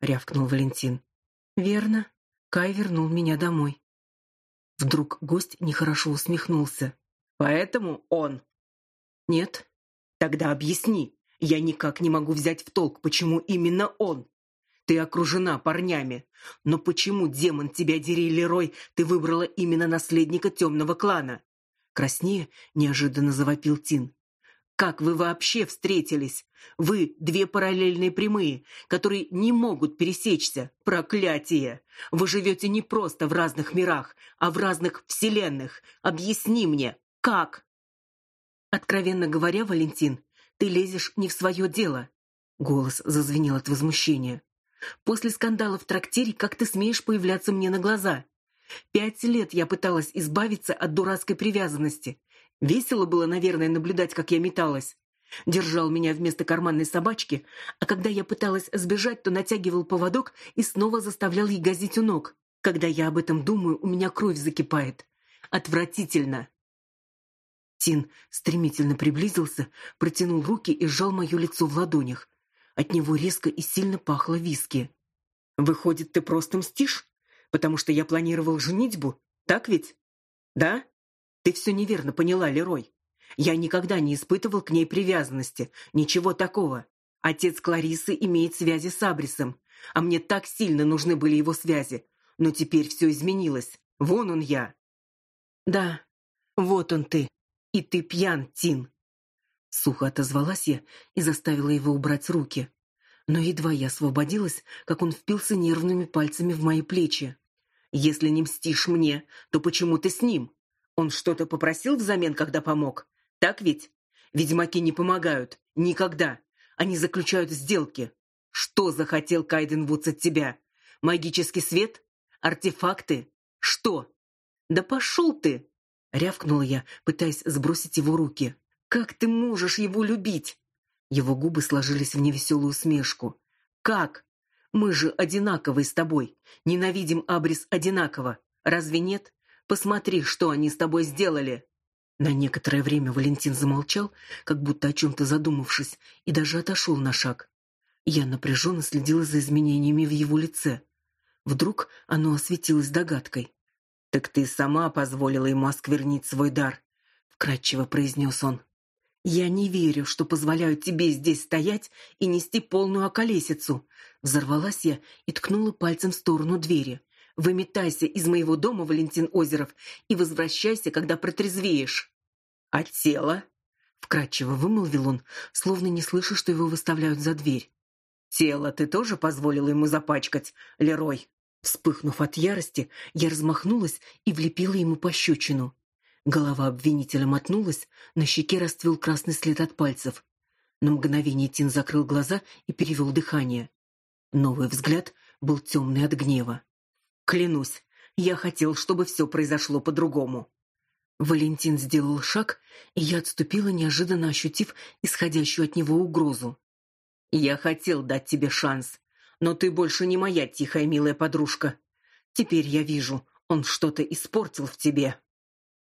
рявкнул Валентин. Верно. Кай вернул меня домой. Вдруг гость нехорошо усмехнулся. Поэтому он. Нет. Тогда объясни. Я никак не могу взять в толк, почему именно он. Ты окружена парнями. Но почему, демон тебя дери, Лерой, ты выбрала именно наследника темного клана? Краснее неожиданно завопил Тин. Как вы вообще встретились? Вы две параллельные прямые, которые не могут пересечься. Проклятие! Вы живете не просто в разных мирах, а в разных вселенных. Объясни мне, как? Откровенно говоря, Валентин, ты лезешь не в свое дело. Голос зазвенел от возмущения. После скандала в трактире как ты смеешь появляться мне на глаза? Пять лет я пыталась избавиться от дурацкой привязанности. Весело было, наверное, наблюдать, как я металась. Держал меня вместо карманной собачки, а когда я пыталась сбежать, то натягивал поводок и снова заставлял ягозить у ног. Когда я об этом думаю, у меня кровь закипает. Отвратительно. Тин стремительно приблизился, протянул руки и сжал мое лицо в ладонях. От него резко и сильно пахло виски. Выходит, ты просто мстишь, потому что я планировал женитьбу, так ведь? Да? Ты все неверно поняла, Лерой. Я никогда не испытывал к ней привязанности, ничего такого. Отец Кларисы имеет связи с Абрисом, а мне так сильно нужны были его связи. Но теперь все изменилось. Вон он я. Да, вот он ты. И ты пьян, Тин. Сухо отозвалась я и заставила его убрать руки. Но едва я освободилась, как он впился нервными пальцами в мои плечи. Если не мстишь мне, то почему ты с ним? Он что-то попросил взамен, когда помог? Так ведь? Ведьмаки не помогают. Никогда. Они заключают сделки. Что захотел Кайден Вудс от тебя? Магический свет? Артефакты? Что? Да пошел ты! Рявкнула я, пытаясь сбросить его руки. Как ты можешь его любить? Его губы сложились в невеселую усмешку. Как? Мы же одинаковые с тобой. Ненавидим Абрис одинаково. Разве нет? Посмотри, что они с тобой сделали. На некоторое время Валентин замолчал, как будто о чем то задумавшись, и даже отошел на шаг. Я напряженно следила за изменениями в его лице. Вдруг оно осветилось догадкой. Так ты сама позволила ему осквернить свой дар, вкратчиво произнес он. Я не верю, что позволяю тебе здесь стоять и нести полную околесицу. Взорвалась я и ткнула пальцем в сторону двери. Выметайся из моего дома, Валентин Озеров, и возвращайся, когда протрезвеешь. А тело? вкратчиво вымолвил он, словно не слыша, что его выставляют за дверь. Тело ты тоже позволила ему запачкать, Лерой? Вспыхнув от ярости, я размахнулась и влепила ему пощечину. Голова обвинителя мотнулась, на щеке расцвел красный след от пальцев. На мгновение Тин закрыл глаза и перевел дыхание. Новый взгляд был темный от гнева. Клянусь, я хотел, чтобы все произошло по-другому. Валентин сделал шаг, и я отступила, неожиданно ощутив исходящую от него угрозу. Я хотел дать тебе шанс, но ты больше не моя тихая милая подружка. Теперь я вижу, он что-то испортил в тебе.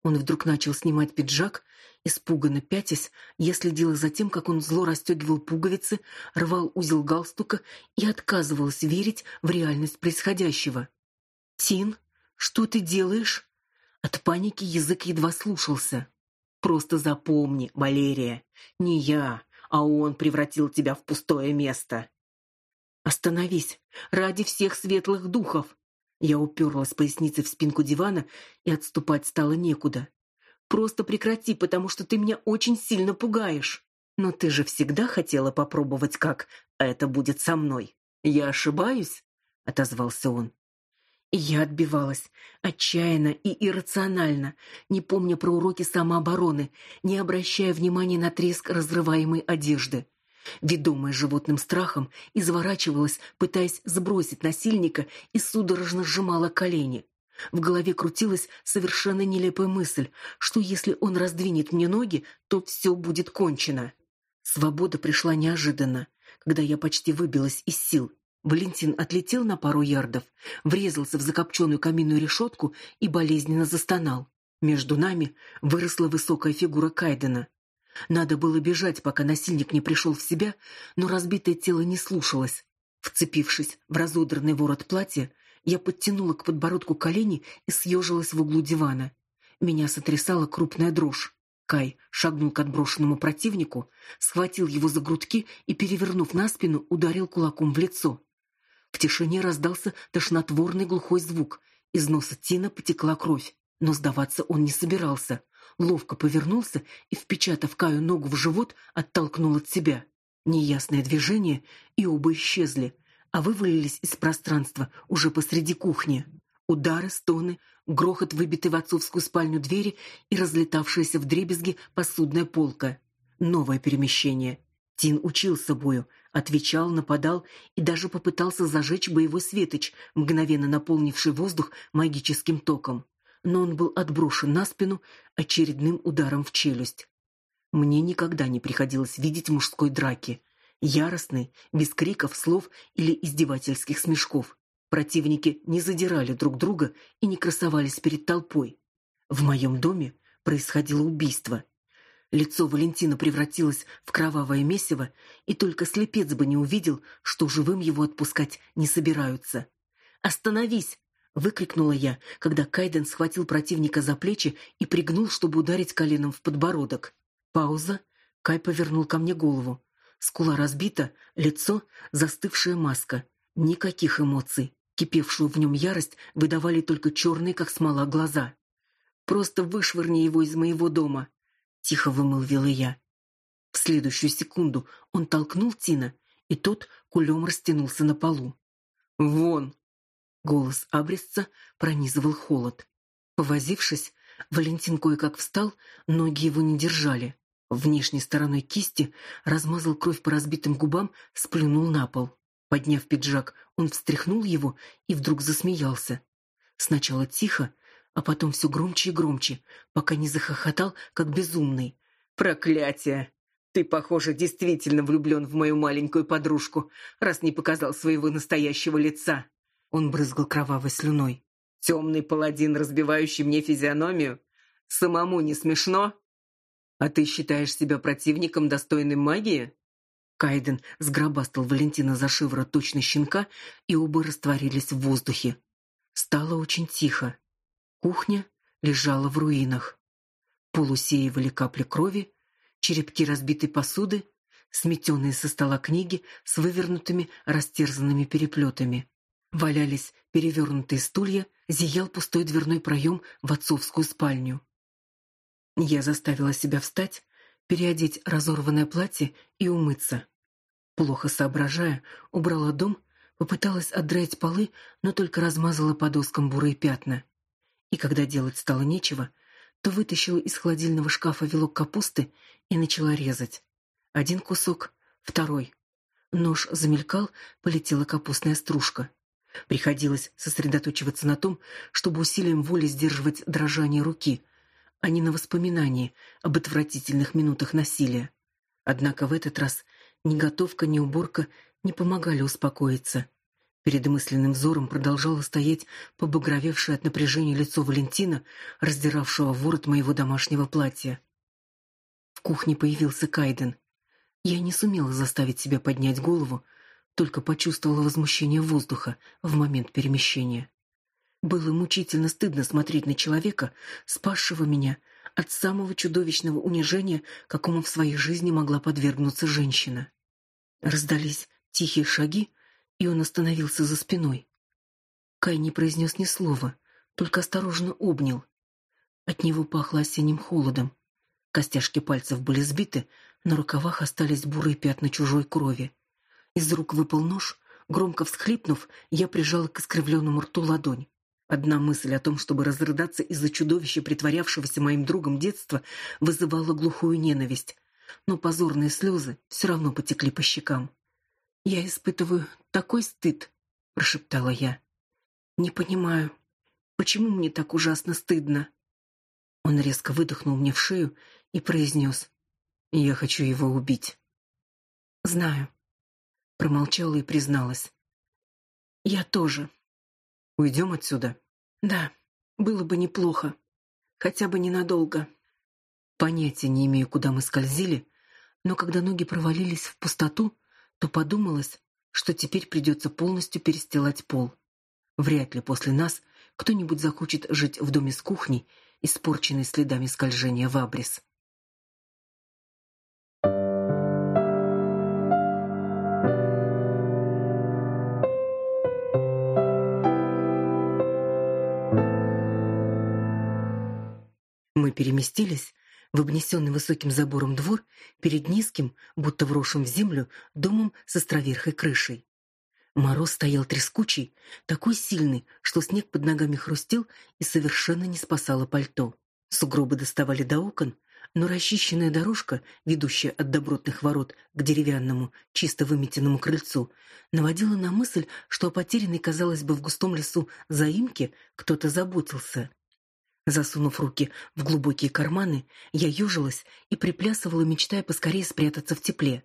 Он вдруг начал снимать пиджак, испуганно пятясь, я следила за тем, как он зло расстегивал пуговицы, рвал узел галстука и отказывалась верить в реальность происходящего. «Тин, что ты делаешь?» От паники язык едва слушался. «Просто запомни, Валерия, не я, а он превратил тебя в пустое место». «Остановись, ради всех светлых духов!» Я уперлась поясницей в спинку дивана, и отступать стало некуда. Просто прекрати, потому что ты меня очень сильно пугаешь. Но ты же всегда хотела попробовать, как это будет со мной. Я ошибаюсь, отозвался он. Я отбивалась, отчаянно и иррационально, не помня про уроки самообороны, не обращая внимания на треск разрываемой одежды. Ведомая животным страхом, изворачивалась, пытаясь сбросить насильника, и судорожно сжимала колени. В голове крутилась совершенно нелепая мысль, что если он раздвинет мне ноги, то все будет кончено. Свобода пришла неожиданно, когда я почти выбилась из сил. Валентин отлетел на пару ярдов, врезался в закопченную каминную решетку и болезненно застонал. Между нами выросла высокая фигура Кайдена. Надо было бежать, пока насильник не пришел в себя, но разбитое тело не слушалось. Вцепившись в разодранный ворот платья, я подтянула к подбородку колени и съежилась в углу дивана. Меня сотрясала крупная дрожь. Кай шагнул к отброшенному противнику, схватил его за грудки и, перевернув на спину, ударил кулаком в лицо. В тишине раздался тошнотворный глухой звук. Из носа Тина потекла кровь, но сдаваться он не собирался. Ловко повернулся и, впечатав Каю ногу в живот, оттолкнул от себя. Неясное движение, и оба исчезли, а вывалились из пространства уже посреди кухни. Удары, стоны, грохот выбитой в отцовскую спальню двери и разлетавшаяся вдребезги посудная полка. Новое перемещение. Тин учился бою, отвечал, нападал и даже попытался зажечь боевой светоч, мгновенно наполнивший воздух магическим током. Но он был отброшен на спину очередным ударом в челюсть. Мне никогда не приходилось видеть мужской драки, яростной, без криков, слов или издевательских смешков. Противники не задирали друг друга и не красовались перед толпой. В моем доме происходило убийство, Лицо Валентина превратилось в кровавое месиво, и только слепец бы не увидел, что живым его отпускать не собираются. «Остановись!» — выкрикнула я, когда Кайден схватил противника за плечи и пригнул, чтобы ударить коленом в подбородок. Пауза. Кай повернул ко мне голову. Скула разбита, лицо — застывшая маска. Никаких эмоций. Кипевшую в нем ярость выдавали только черные, как смола, глаза. «Просто вышвырни его из моего дома!» Тихо вымолвила я. В следующую секунду он толкнул Тина, и тот кулем растянулся на полу. «Вон!» Голос Абрисца пронизывал холод. Повозившись, Валентин кое-как встал, ноги его не держали. Внешней стороной кисти размазал кровь по разбитым губам, сплюнул на пол. Подняв пиджак, он встряхнул его и вдруг засмеялся. Сначала тихо, а потом все громче и громче, пока не захохотал, как безумный. «Проклятие! Ты, похоже, действительно влюблен в мою маленькую подружку, раз не показал своего настоящего лица!» Он брызгал кровавой слюной. «Темный паладин, разбивающий мне физиономию? Самому не смешно? А ты считаешь себя противником, достойным магии?» Кайден сгробастал Валентина за шиворот точно щенка, и оба растворились в воздухе. Стало очень тихо. Кухня лежала в руинах. Пол капли крови, черепки разбитой посуды, сметенные со стола книги с вывернутыми растерзанными переплетами. Валялись перевернутые стулья, зиял пустой дверной проем в отцовскую спальню. Я заставила себя встать, переодеть разорванное платье и умыться. Плохо соображая, убрала дом, попыталась отдраить полы, но только размазала по доскам бурые пятна. И когда делать стало нечего, то вытащила из холодильного шкафа вилок капусты и начала резать. Один кусок, второй. Нож замелькал, полетела капустная стружка. Приходилось сосредоточиваться на том, чтобы усилием воли сдерживать дрожание руки, а не на воспоминании об отвратительных минутах насилия. Однако в этот раз ни готовка, ни уборка не помогали успокоиться. Перед мысленным взором продолжало стоять побагровевшее от напряжения лицо Валентина, раздиравшего ворот моего домашнего платья. В кухне появился Кайден. Я не сумела заставить себя поднять голову, только почувствовала возмущение воздуха в момент перемещения. Было мучительно стыдно смотреть на человека, спасшего меня от самого чудовищного унижения, какому в своей жизни могла подвергнуться женщина. Раздались тихие шаги, и он остановился за спиной. Кай не произнес ни слова, только осторожно обнял. От него пахло осенним холодом. Костяшки пальцев были сбиты, на рукавах остались бурые пятна чужой крови. Из рук выпал нож, громко всхлипнув, я прижала к искривленному рту ладонь. Одна мысль о том, чтобы разрыдаться из-за чудовища, притворявшегося моим другом детства, вызывала глухую ненависть, но позорные слезы все равно потекли по щекам. Я испытываю такой стыд, прошептала я. Не понимаю. Почему мне так ужасно стыдно? Он резко выдохнул мне в шею и произнес. Я хочу его убить. Знаю. Промолчала и призналась. Я тоже. Уйдем отсюда? Да, было бы неплохо. Хотя бы ненадолго. Понятия не имею, куда мы скользили, но когда ноги провалились в пустоту, то подумалось, что теперь придется полностью перестилать пол. Вряд ли после нас кто-нибудь захочет жить в доме с кухней, испорченной следами скольжения в абрис. Мы переместились в обнесенный высоким забором двор перед низким, будто вросшим в землю, домом с островерхой крышей. Мороз стоял трескучий, такой сильный, что снег под ногами хрустел и совершенно не спасало пальто. Сугробы доставали до окон, но расчищенная дорожка, ведущая от добротных ворот к деревянному, чисто выметенному крыльцу, наводила на мысль, что о потерянной, казалось бы, в густом лесу заимке кто-то заботился. Засунув руки в глубокие карманы, я ежилась и приплясывала, мечтая поскорее спрятаться в тепле.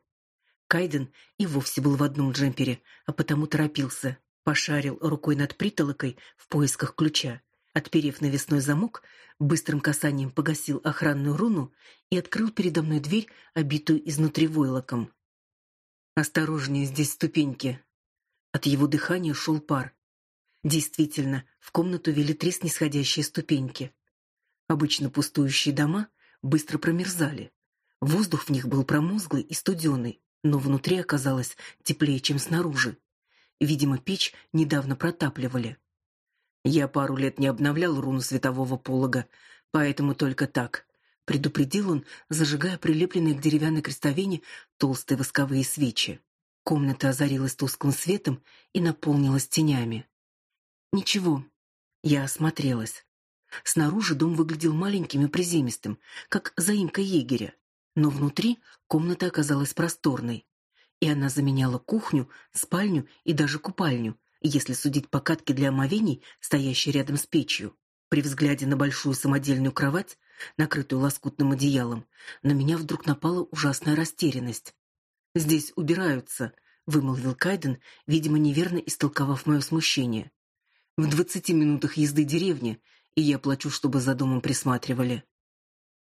Кайден и вовсе был в одном джемпере, а потому торопился. Пошарил рукой над притолокой в поисках ключа. Отперев навесной замок, быстрым касанием погасил охранную руну и открыл передо мной дверь, обитую изнутри войлоком. «Осторожнее, здесь ступеньки». От его дыхания шел пар. Действительно, в комнату вели три снисходящие ступеньки. Обычно пустующие дома быстро промерзали. Воздух в них был промозглый и студеный, но внутри оказалось теплее, чем снаружи. Видимо, печь недавно протапливали. Я пару лет не обновлял руну светового полога, поэтому только так, предупредил он, зажигая прилепленные к деревянной крестовине толстые восковые свечи. Комната озарилась тусклым светом и наполнилась тенями. Ничего. Я осмотрелась. Снаружи дом выглядел маленьким и приземистым, как заимка егеря, но внутри комната оказалась просторной, и она заменяла кухню, спальню и даже купальню, если судить по катке для омовений, стоящей рядом с печью. При взгляде на большую самодельную кровать, накрытую лоскутным одеялом, на меня вдруг напала ужасная растерянность. Здесь убираются, вымолвил Кайден, видимо, неверно истолковав мое смущение. В двадцати минутах езды деревни, и я плачу, чтобы за домом присматривали.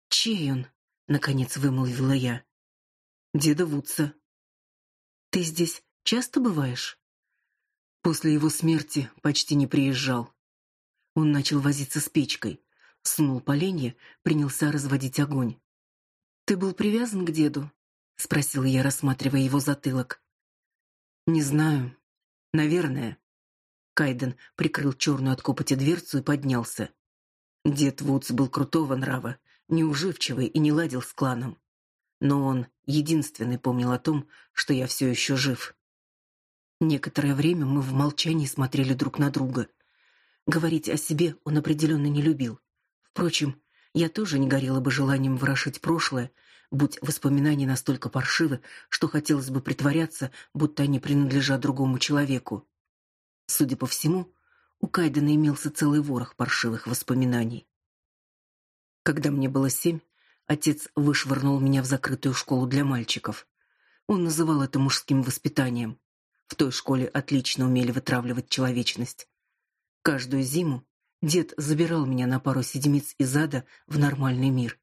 Чей он? наконец вымолвила я. Деда Вудса. Ты здесь часто бываешь? После его смерти почти не приезжал. Он начал возиться с печкой, сунул поленья, принялся разводить огонь. Ты был привязан к деду? спросила я, рассматривая его затылок. Не знаю. Наверное. Кайден прикрыл черную от копоти дверцу и поднялся. Дед Вудс был крутого нрава, неуживчивый и не ладил с кланом. Но он единственный помнил о том, что я все еще жив. Некоторое время мы в молчании смотрели друг на друга. Говорить о себе он определенно не любил. Впрочем, я тоже не горела бы желанием ворошить прошлое, будь воспоминания настолько паршивы, что хотелось бы притворяться, будто они принадлежат другому человеку. Судя по всему, у Кайдена имелся целый ворох паршивых воспоминаний. Когда мне было семь, отец вышвырнул меня в закрытую школу для мальчиков. Он называл это мужским воспитанием. В той школе отлично умели вытравливать человечность. Каждую зиму дед забирал меня на пару седмиц из ада в нормальный мир.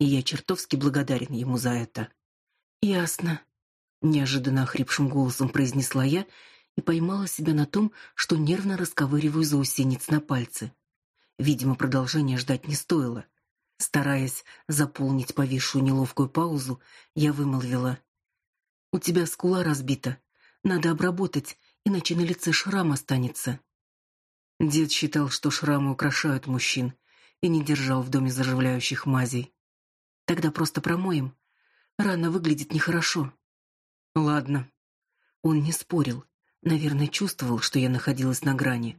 И я чертовски благодарен ему за это. Ясно, неожиданно хрипшим голосом произнесла я и поймала себя на том, что нервно расковыриваю заусенец на пальце. Видимо, продолжения ждать не стоило. Стараясь заполнить повисшую неловкую паузу, я вымолвила: "У тебя скула разбита. Надо обработать, иначе на лице шрам останется". Дед считал, что шрамы украшают мужчин, и не держал в доме заживляющих мазей. Тогда просто промоем. Рана выглядит нехорошо. Ладно. Он не спорил, Наверное, чувствовал, что я находилась на грани.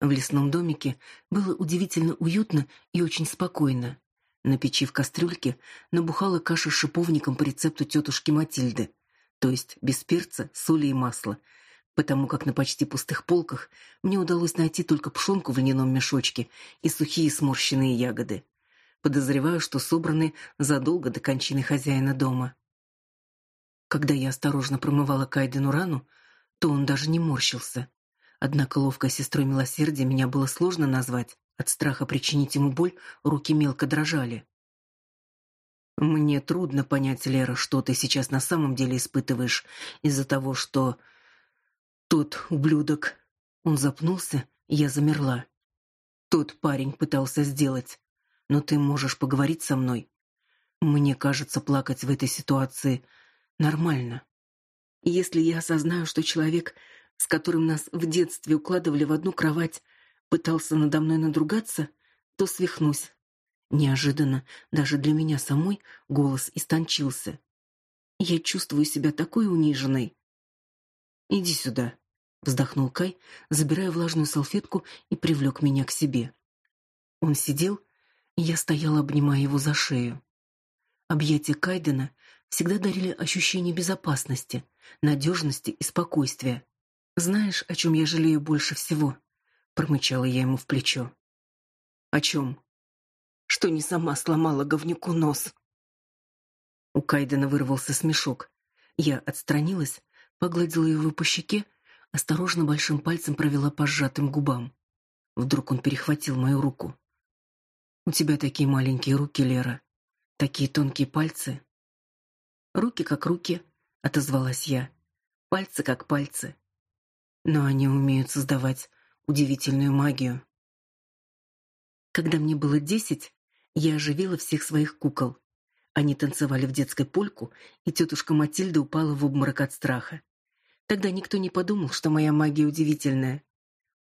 В лесном домике было удивительно уютно и очень спокойно. На печи в кастрюльке набухала каша с шиповником по рецепту тетушки Матильды, то есть без перца, соли и масла, потому как на почти пустых полках мне удалось найти только пшенку в льняном мешочке и сухие сморщенные ягоды. Подозреваю, что собраны задолго до кончины хозяина дома. Когда я осторожно промывала Кайдену рану, то он даже не морщился. Однако ловкой сестрой милосердия меня было сложно назвать. От страха причинить ему боль руки мелко дрожали. Мне трудно понять, Лера, что ты сейчас на самом деле испытываешь из-за того, что тот ублюдок, он запнулся, я замерла. Тот парень пытался сделать. Но ты можешь поговорить со мной. Мне кажется, плакать в этой ситуации нормально. Если я осознаю, что человек, с которым нас в детстве укладывали в одну кровать, пытался надо мной надругаться, то свихнусь. Неожиданно даже для меня самой голос истончился. Я чувствую себя такой униженной. Иди сюда, вздохнул Кай, забирая влажную салфетку и привлек меня к себе. Он сидел, и я стояла, обнимая его за шею. Объятия Кайдена всегда дарили ощущение безопасности, надежности и спокойствия. Знаешь, о чем я жалею больше всего? промычала я ему в плечо. О чем? Что не сама сломала говнюку нос. У Кайдена вырвался смешок. Я отстранилась, погладила его по щеке, осторожно большим пальцем провела по сжатым губам. Вдруг он перехватил мою руку. У тебя такие маленькие руки, Лера, такие тонкие пальцы. Руки как руки, отозвалась я. Пальцы как пальцы. Но они умеют создавать удивительную магию. Когда мне было десять, я оживила всех своих кукол. Они танцевали в детской польку, и тетушка Матильда упала в обморок от страха. Тогда никто не подумал, что моя магия удивительная.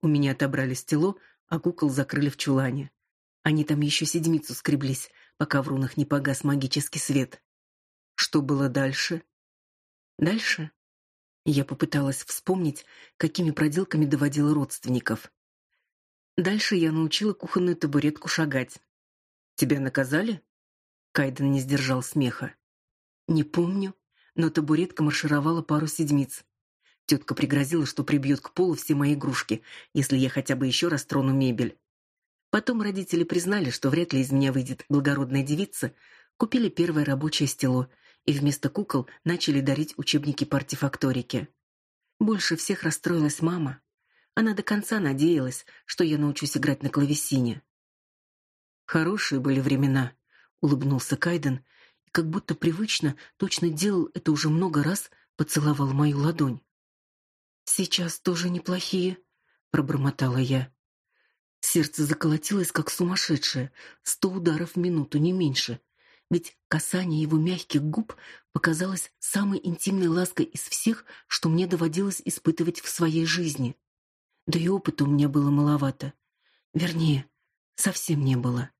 У меня отобрали стело, а кукол закрыли в чулане. Они там еще седмицу скреблись, пока в рунах не погас магический свет. Что было дальше? Дальше я попыталась вспомнить, какими проделками доводила родственников. Дальше я научила кухонную табуретку шагать. Тебя наказали? Кайден не сдержал смеха. Не помню, но табуретка маршировала пару седмиц. Тетка пригрозила, что прибьет к полу все мои игрушки, если я хотя бы еще раз трону мебель. Потом родители признали, что вряд ли из меня выйдет благородная девица, купили первое рабочее стело и вместо кукол начали дарить учебники по артефакторике. Больше всех расстроилась мама. Она до конца надеялась, что я научусь играть на клавесине. Хорошие были времена, улыбнулся Кайден, и как будто привычно, точно делал это уже много раз, поцеловал мою ладонь. Сейчас тоже неплохие, пробормотала я. Сердце заколотилось как сумасшедшее, сто ударов в минуту не меньше ведь касание его мягких губ показалось самой интимной лаской из всех, что мне доводилось испытывать в своей жизни. Да и опыта у меня было маловато. Вернее, совсем не было.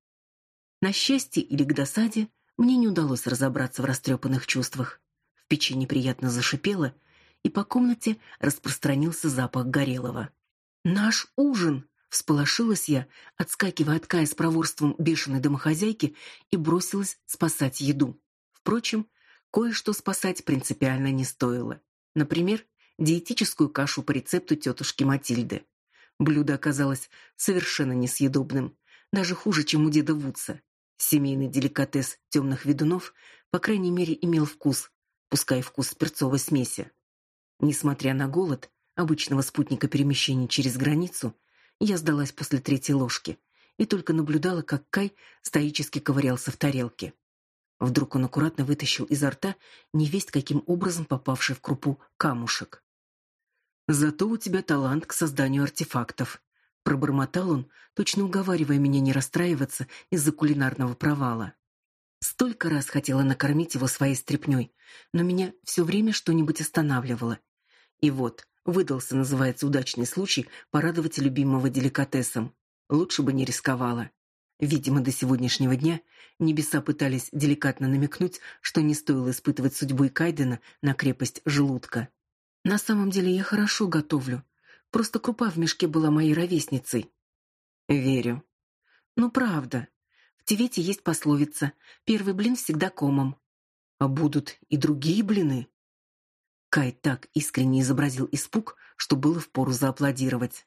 На счастье или к досаде мне не удалось разобраться в растрепанных чувствах. В печи неприятно зашипело, и по комнате распространился запах горелого. Наш ужин, Всполошилась я, отскакивая от Кая с проворством бешеной домохозяйки и бросилась спасать еду. Впрочем, кое-что спасать принципиально не стоило. Например, диетическую кашу по рецепту тетушки Матильды. Блюдо оказалось совершенно несъедобным, даже хуже, чем у деда Вудса. Семейный деликатес темных ведунов, по крайней мере, имел вкус, пускай вкус перцовой смеси. Несмотря на голод, обычного спутника перемещений через границу, я сдалась после третьей ложки и только наблюдала, как Кай стоически ковырялся в тарелке. Вдруг он аккуратно вытащил изо рта невесть каким образом попавший в крупу камушек. Зато у тебя талант к созданию артефактов, пробормотал он, точно уговаривая меня не расстраиваться из-за кулинарного провала. Столько раз хотела накормить его своей стряпнёй, но меня все время что-нибудь останавливало. И вот, Выдался, называется, удачный случай порадовать любимого деликатесом. Лучше бы не рисковала. Видимо, до сегодняшнего дня небеса пытались деликатно намекнуть, что не стоило испытывать судьбу Кайдена на крепость желудка. На самом деле я хорошо готовлю. Просто крупа в мешке была моей ровесницей. Верю. Ну правда. В Тивете есть пословица: первый блин всегда комом. А будут и другие блины. Кай так искренне изобразил испуг, что было впору зааплодировать.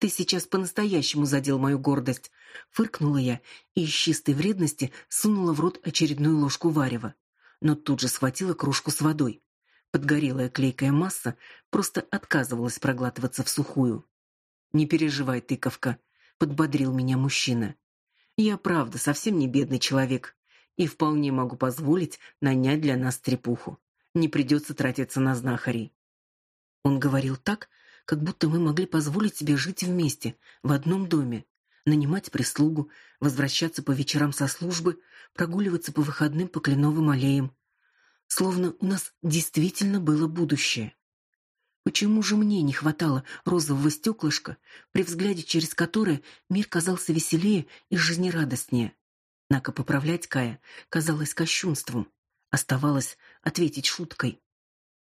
Ты сейчас по-настоящему задел мою гордость, фыркнула я и из чистой вредности сунула в рот очередную ложку варева, но тут же схватила кружку с водой. Подгорелая клейкая масса просто отказывалась проглатываться в сухую. Не переживай, тыковка, подбодрил меня мужчина. Я правда совсем не бедный человек и вполне могу позволить нанять для нас трепуху. Не придется тратиться на знахарей. Он говорил так, как будто мы могли позволить себе жить вместе, в одном доме, нанимать прислугу, возвращаться по вечерам со службы, прогуливаться по выходным по кленовым аллеям. Словно у нас действительно было будущее. Почему же мне не хватало розового стеклышка, при взгляде через которое мир казался веселее и жизнерадостнее? Однако поправлять Кая казалось кощунством. Оставалось ответить шуткой.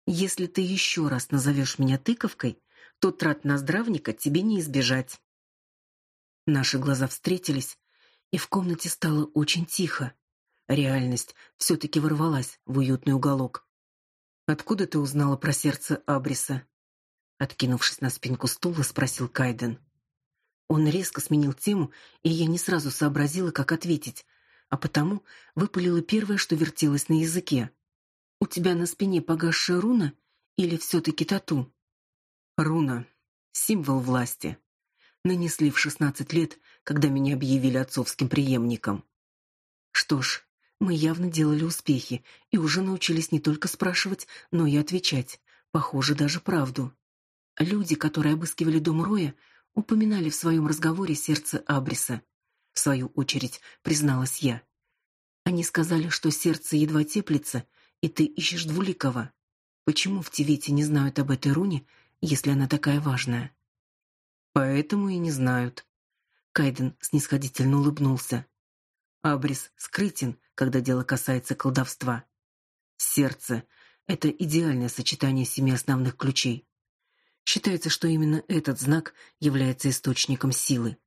«Если ты еще раз назовешь меня тыковкой, то трат на здравника тебе не избежать. Наши глаза встретились, и в комнате стало очень тихо. Реальность все таки ворвалась в уютный уголок. Откуда ты узнала про сердце Абриса? Откинувшись на спинку стула, спросил Кайден. Он резко сменил тему, и я не сразу сообразила, как ответить, а потому выпалила первое, что вертелось на языке. У тебя на спине погасшая руна или все таки тату? Руна символ власти. Нанесли в шестнадцать лет, когда меня объявили отцовским преемником. Что ж, мы явно делали успехи и уже научились не только спрашивать, но и отвечать, похоже, даже правду. Люди, которые обыскивали дом Роя, упоминали в своем разговоре сердце Абриса. В свою очередь, призналась я. Они сказали, что сердце едва теплится, и ты ищешь двуликого. Почему в Тивете не знают об этой руне если она такая важная. Поэтому и не знают. Кайден снисходительно улыбнулся. Абрис скрытен, когда дело касается колдовства. Сердце это идеальное сочетание семи основных ключей. Считается, что именно этот знак является источником силы.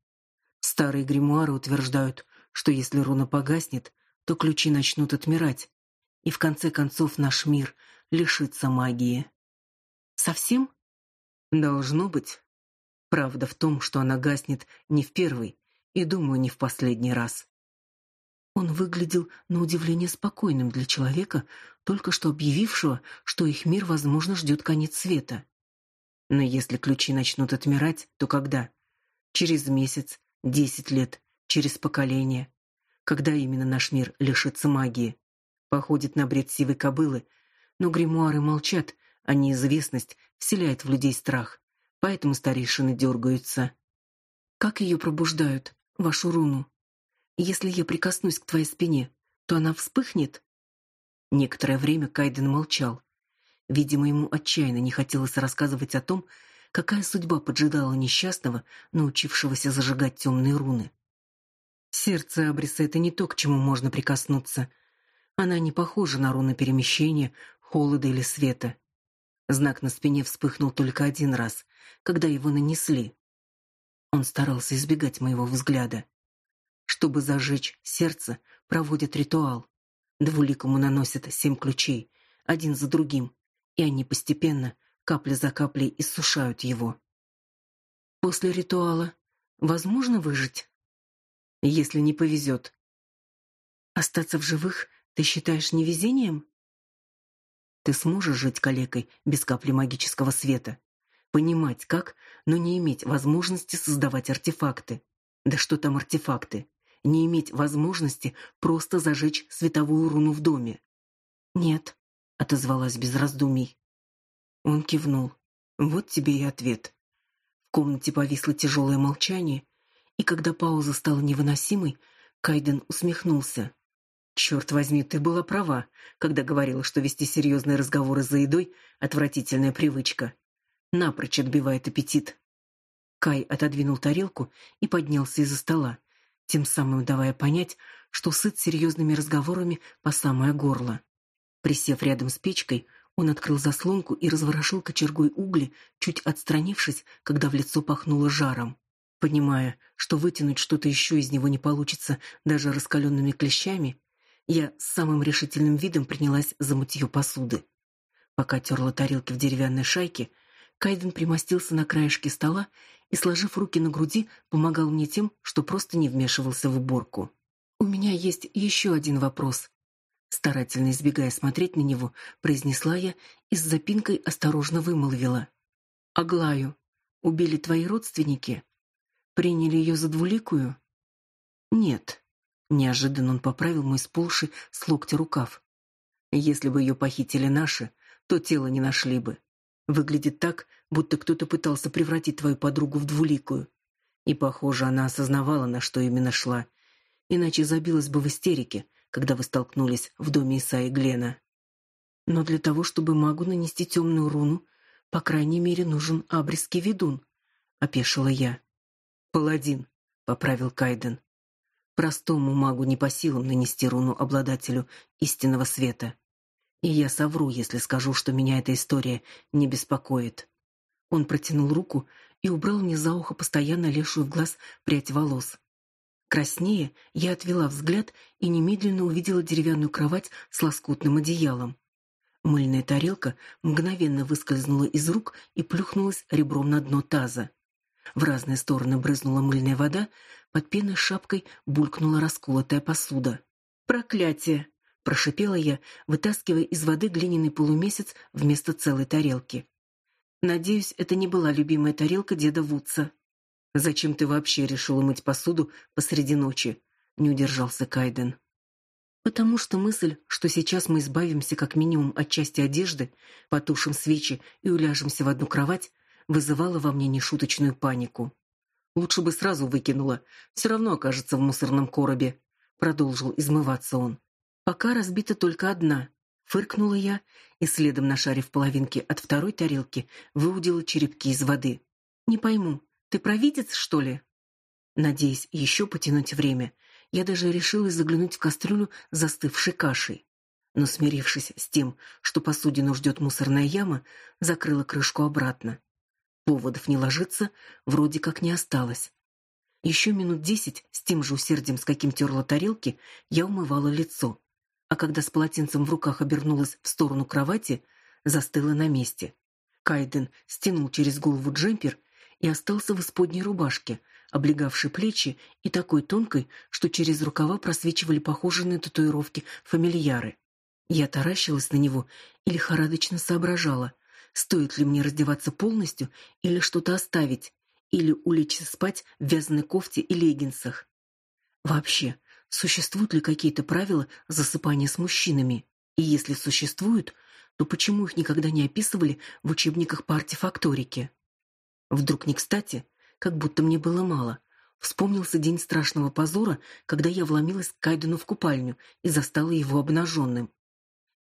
Старые гримуары утверждают, что если руна погаснет, то ключи начнут отмирать, и в конце концов наш мир лишится магии. Совсем? Должно быть. Правда в том, что она гаснет не в первый и, думаю, не в последний раз. Он выглядел на удивление спокойным для человека, только что объявившего, что их мир, возможно, ждет конец света. Но если ключи начнут отмирать, то когда? Через месяц, десять лет, через поколение. Когда именно наш мир лишится магии? Походит на бред сивой кобылы, но гримуары молчат, а неизвестность вселяет в людей страх. Поэтому старейшины дергаются. Как ее пробуждают, вашу руну? Если я прикоснусь к твоей спине, то она вспыхнет? Некоторое время Кайден молчал. Видимо, ему отчаянно не хотелось рассказывать о том, какая судьба поджидала несчастного, научившегося зажигать темные руны. Сердце Абриса это не то, к чему можно прикоснуться. Она не похожа на руны перемещения, холода или света. Знак на спине вспыхнул только один раз, когда его нанесли. Он старался избегать моего взгляда. Чтобы зажечь сердце, проводят ритуал. Двуликому наносят семь ключей, один за другим, и они постепенно, капля за каплей, иссушают его. После ритуала возможно выжить, если не повезет. Остаться в живых ты считаешь невезением? Ты сможешь жить калекой без капли магического света, понимать как, но не иметь возможности создавать артефакты. Да что там артефакты? Не иметь возможности просто зажечь световую руну в доме. Нет, отозвалась без раздумий. Он кивнул. Вот тебе и ответ. В комнате повисло тяжелое молчание, и когда пауза стала невыносимой, Кайден усмехнулся. Черт возьми, ты была права, когда говорила, что вести серьезные разговоры за едой отвратительная привычка. Напрочь отбивает аппетит. Кай отодвинул тарелку и поднялся из-за стола, тем самым давая понять, что сыт серьезными разговорами по самое горло. Присев рядом с печкой, он открыл заслонку и разворошил кочергой угли, чуть отстранившись, когда в лицо пахнуло жаром. Понимая, что вытянуть что-то еще из него не получится даже раскаленными клещами, я с самым решительным видом принялась за мытье посуды. Пока терла тарелки в деревянной шайке, Кайден примостился на краешке стола и, сложив руки на груди, помогал мне тем, что просто не вмешивался в уборку. «У меня есть еще один вопрос», старательно избегая смотреть на него, произнесла я и с запинкой осторожно вымолвила: "Аглаю убили твои родственники? Приняли ее за двуликую?" "Нет", неожиданно он поправил мой сползший с локтя рукав. "Если бы ее похитили наши, то тело не нашли бы. Выглядит так, будто кто-то пытался превратить твою подругу в двуликую. И, похоже, она осознавала, на что именно шла, иначе забилась бы в истерике, когда вы столкнулись в доме Исаи Глена. Но для того, чтобы магу нанести темную руну, по крайней мере, нужен абрисский ведун, опешила я. Паладин, поправил Кайден. Простому магу не по силам нанести руну обладателю истинного света. И я совру, если скажу, что меня эта история не беспокоит. Он протянул руку и убрал мне за ухо постоянно лезшую в глаз прядь волос. Краснее, я отвела взгляд и немедленно увидела деревянную кровать с лоскутным одеялом. Мыльная тарелка мгновенно выскользнула из рук и плюхнулась ребром на дно таза. В разные стороны брызнула мыльная вода, под пеной шапкой булькнула расколотая посуда. Проклятие, прошипела я, вытаскивая из воды глиняный полумесяц вместо целой тарелки. Надеюсь, это не была любимая тарелка деда Вудса. Зачем ты вообще решила мыть посуду посреди ночи? не удержался Кайден. Потому что мысль, что сейчас мы избавимся как минимум от части одежды, потушим свечи и уляжемся в одну кровать, вызывала во мне нешуточную панику. Лучше бы сразу выкинула, все равно окажется в мусорном коробе, продолжил измываться он. Пока разбита только одна. Фыркнула я и следом нашарив половинки от второй тарелки, выудила черепки из воды. Не пойму, ты провидец, что ли? Надеясь еще потянуть время, я даже решилась заглянуть в кастрюлю застывшей кашей. Но смирившись с тем, что посудину ждет мусорная яма, закрыла крышку обратно. Поводов не ложиться вроде как не осталось. Еще минут десять с тем же усердием, с каким терла тарелки, я умывала лицо а когда с полотенцем в руках обернулась в сторону кровати, застыла на месте. Кайден стянул через голову джемпер и остался в исподней рубашке, облегавшей плечи и такой тонкой, что через рукава просвечивали похожие на татуировки фамильяры. Я таращилась на него и лихорадочно соображала, стоит ли мне раздеваться полностью или что-то оставить, или улечься спать в вязаной кофте и леггинсах. Вообще, Существуют ли какие-то правила засыпания с мужчинами? И если существуют, то почему их никогда не описывали в учебниках по артефакторике? Вдруг не кстати, как будто мне было мало. Вспомнился день страшного позора, когда я вломилась к Кайдену в купальню и застала его обнаженным.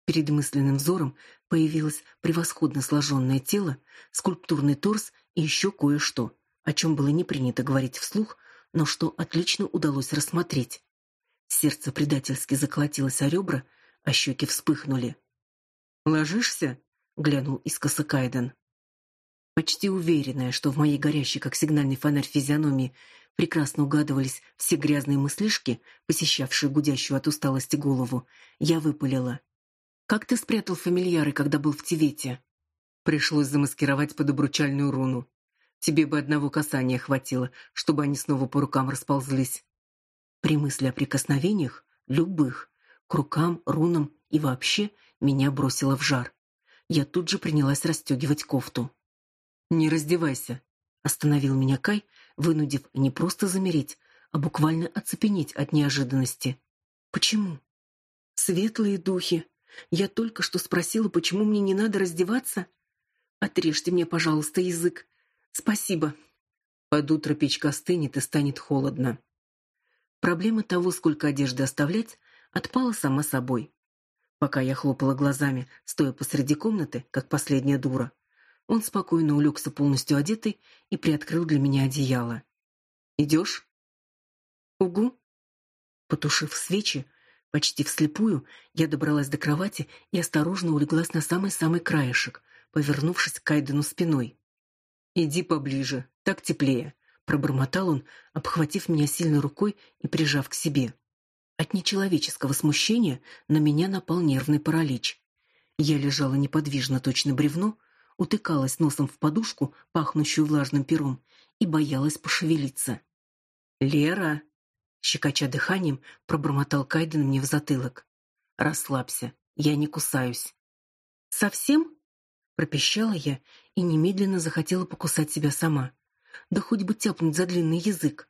Перед мысленным взором появилось превосходно сложенное тело, скульптурный торс и еще кое-что, о чем было не принято говорить вслух, но что отлично удалось рассмотреть. Сердце предательски заколотилось о ребра, а щеки вспыхнули. «Ложишься?» — глянул искоса Кайден. Почти уверенная, что в моей горящей, как сигнальный фонарь физиономии, прекрасно угадывались все грязные мыслишки, посещавшие гудящую от усталости голову, я выпалила. «Как ты спрятал фамильяры, когда был в Тивете?» Пришлось замаскировать под обручальную руну. Тебе бы одного касания хватило, чтобы они снова по рукам расползлись. При мысли о прикосновениях, любых, к рукам, рунам и вообще, меня бросило в жар. Я тут же принялась расстегивать кофту. «Не раздевайся», — остановил меня Кай, вынудив не просто замереть, а буквально оцепенеть от неожиданности. «Почему?» «Светлые духи. Я только что спросила, почему мне не надо раздеваться? Отрежьте мне, пожалуйста, язык. Спасибо». Под утро печка остынет и станет холодно. Проблема того, сколько одежды оставлять, отпала сама собой. Пока я хлопала глазами, стоя посреди комнаты, как последняя дура, он спокойно улегся полностью одетый и приоткрыл для меня одеяло. «Идешь?» «Угу». Потушив свечи, почти вслепую, я добралась до кровати и осторожно улеглась на самый-самый краешек, повернувшись к Кайдену спиной. «Иди поближе, так теплее», пробормотал он, обхватив меня сильной рукой и прижав к себе. От нечеловеческого смущения на меня напал нервный паралич. Я лежала неподвижно, точно бревно, утыкалась носом в подушку, пахнущую влажным пером, и боялась пошевелиться. «Лера!» — щекоча дыханием, пробормотал Кайден мне в затылок. «Расслабься, я не кусаюсь». «Совсем?» — пропищала я и немедленно захотела покусать себя сама. Да хоть бы тяпнуть за длинный язык.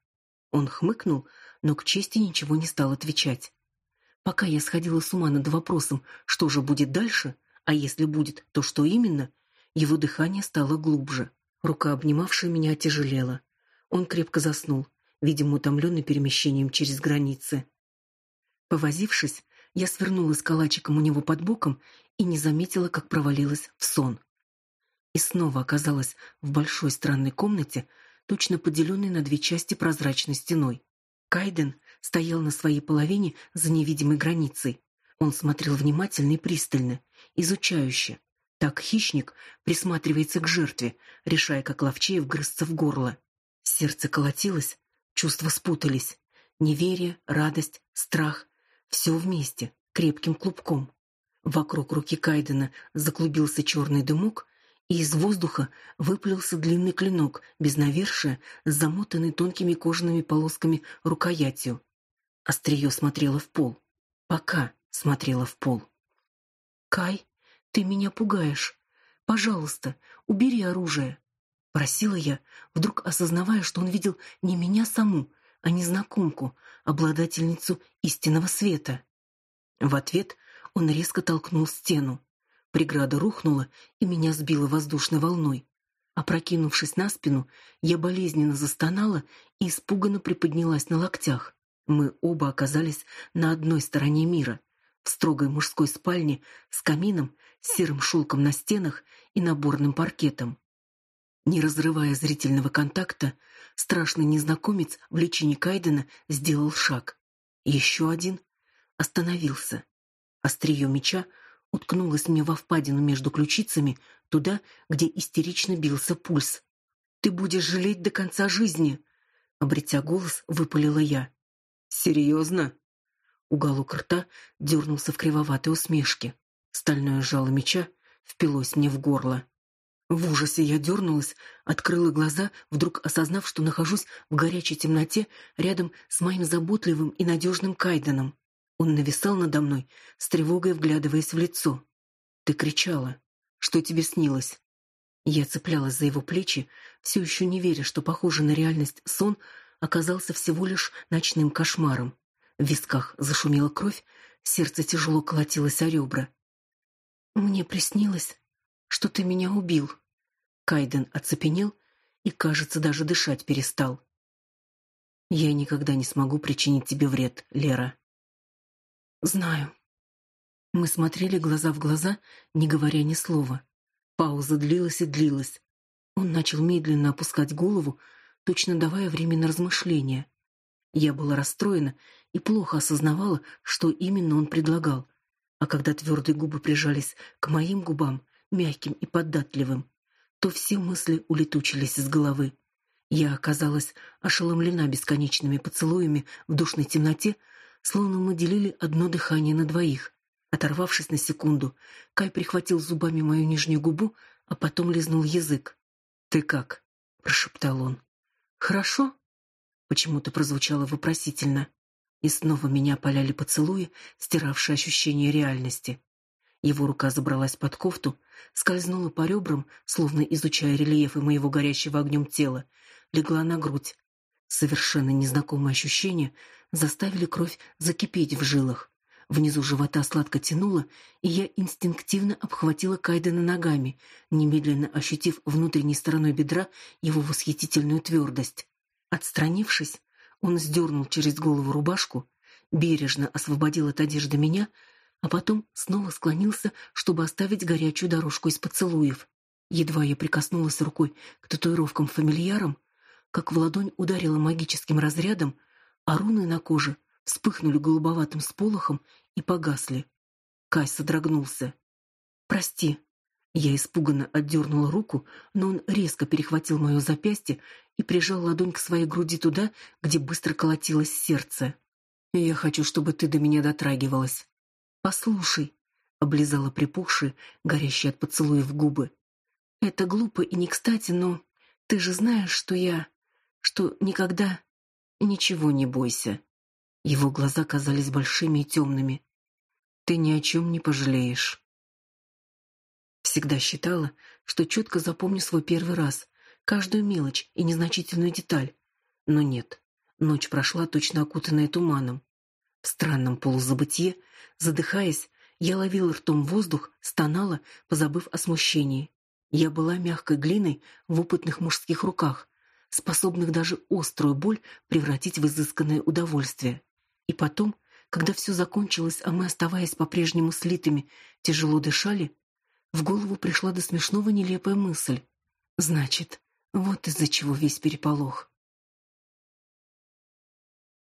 Он хмыкнул, но к чести ничего не стал отвечать. Пока я сходила с ума над вопросом, что же будет дальше, а если будет, то что именно, его дыхание стало глубже. Рука, обнимавшая меня, тяжелела. Он крепко заснул, видимо, утомленный перемещением через границы. Повозившись, я свернулась калачиком у него под боком и не заметила, как провалилась в сон. И снова оказалась в большой странной комнате, точно поделенной на две части прозрачной стеной. Кайден стоял на своей половине за невидимой границей. Он смотрел внимательно и пристально, изучающе. Так хищник присматривается к жертве, решая, как ловчее вгрызться в горло. Сердце колотилось, чувства спутались. Неверие, радость, страх — все вместе, крепким клубком. Вокруг руки Кайдена заклубился черный дымок, и из воздуха выплелся длинный клинок без навершия, замотанный тонкими кожаными полосками рукоятью. Острие смотрело в пол. Пока смотрела в пол. «Кай, ты меня пугаешь. Пожалуйста, убери оружие», — просила я, вдруг осознавая, что он видел не меня саму, а незнакомку, обладательницу истинного света. В ответ он резко толкнул стену. Преграда рухнула, и меня сбило воздушной волной. Опрокинувшись на спину, я болезненно застонала и испуганно приподнялась на локтях. Мы оба оказались на одной стороне мира, в строгой мужской спальне с камином, серым шелком на стенах и наборным паркетом. Не разрывая зрительного контакта, страшный незнакомец в личине Кайдена сделал шаг. Еще один остановился. Острие меча уткнулась мне во впадину между ключицами, туда, где истерично бился пульс. «Ты будешь жалеть до конца жизни!» Обретя голос, выпалила я. «Серьезно?» Уголок рта дернулся в кривоватой усмешке. Стальное жало меча впилось мне в горло. В ужасе я дернулась, открыла глаза, вдруг осознав, что нахожусь в горячей темноте рядом с моим заботливым и надежным Кайденом. Он нависал надо мной, с тревогой вглядываясь в лицо. «Ты кричала. Что тебе снилось?» Я цеплялась за его плечи, все еще не веря, что похожий на реальность сон оказался всего лишь ночным кошмаром. В висках зашумела кровь, сердце тяжело колотилось о ребра. «Мне приснилось, что ты меня убил». Кайден оцепенел и, кажется, даже дышать перестал. «Я никогда не смогу причинить тебе вред, Лера», Знаю. Мы смотрели глаза в глаза, не говоря ни слова. Пауза длилась и длилась. Он начал медленно опускать голову, точно давая время на размышления. Я была расстроена и плохо осознавала, что именно он предлагал. А когда твердые губы прижались к моим губам, мягким и податливым, то все мысли улетучились из головы. Я оказалась ошеломлена бесконечными поцелуями в душной темноте, словно мы делили одно дыхание на двоих. Оторвавшись на секунду, Кай прихватил зубами мою нижнюю губу, а потом лизнул язык. "Ты как?" прошептал он. "Хорошо?" Почему-то прозвучало вопросительно. И снова меня опаляли поцелуи, стиравшие ощущение реальности. Его рука забралась под кофту, скользнула по ребрам, словно изучая рельефы моего горящего огнем тела, легла на грудь. Совершенно незнакомые ощущения заставили кровь закипеть в жилах. Внизу живота сладко тянуло, и я инстинктивно обхватила Кайдена ногами, немедленно ощутив внутренней стороной бедра его восхитительную твердость. Отстранившись, он сдернул через голову рубашку, бережно освободил от одежды меня, а потом снова склонился, чтобы оставить горячую дорожку из поцелуев. Едва я прикоснулась рукой к татуировкам-фамильярам, как в ладонь ударила магическим разрядом, а руны на коже вспыхнули голубоватым сполохом и погасли. Кай содрогнулся. «Прости». Я испуганно отдернула руку, но он резко перехватил мое запястье и прижал ладонь к своей груди туда, где быстро колотилось сердце. «Я хочу, чтобы ты до меня дотрагивалась». «Послушай», — облизала припухшие, горящие от поцелуев губы. Это глупо и не кстати, но ты же знаешь, что я... что никогда... Ничего не бойся. Его глаза казались большими и темными. Ты ни о чем не пожалеешь. Всегда считала, что четко запомню свой первый раз, каждую мелочь и незначительную деталь. Но нет. Ночь прошла точно окутанная туманом. В странном полузабытье, задыхаясь, я ловила ртом воздух, стонала, позабыв о смущении. Я была мягкой глиной в опытных мужских руках, способных даже острую боль превратить в изысканное удовольствие. И потом, когда все закончилось, а мы, оставаясь по-прежнему слитыми, тяжело дышали, в голову пришла до смешного нелепая мысль. Значит, вот из-за чего весь переполох.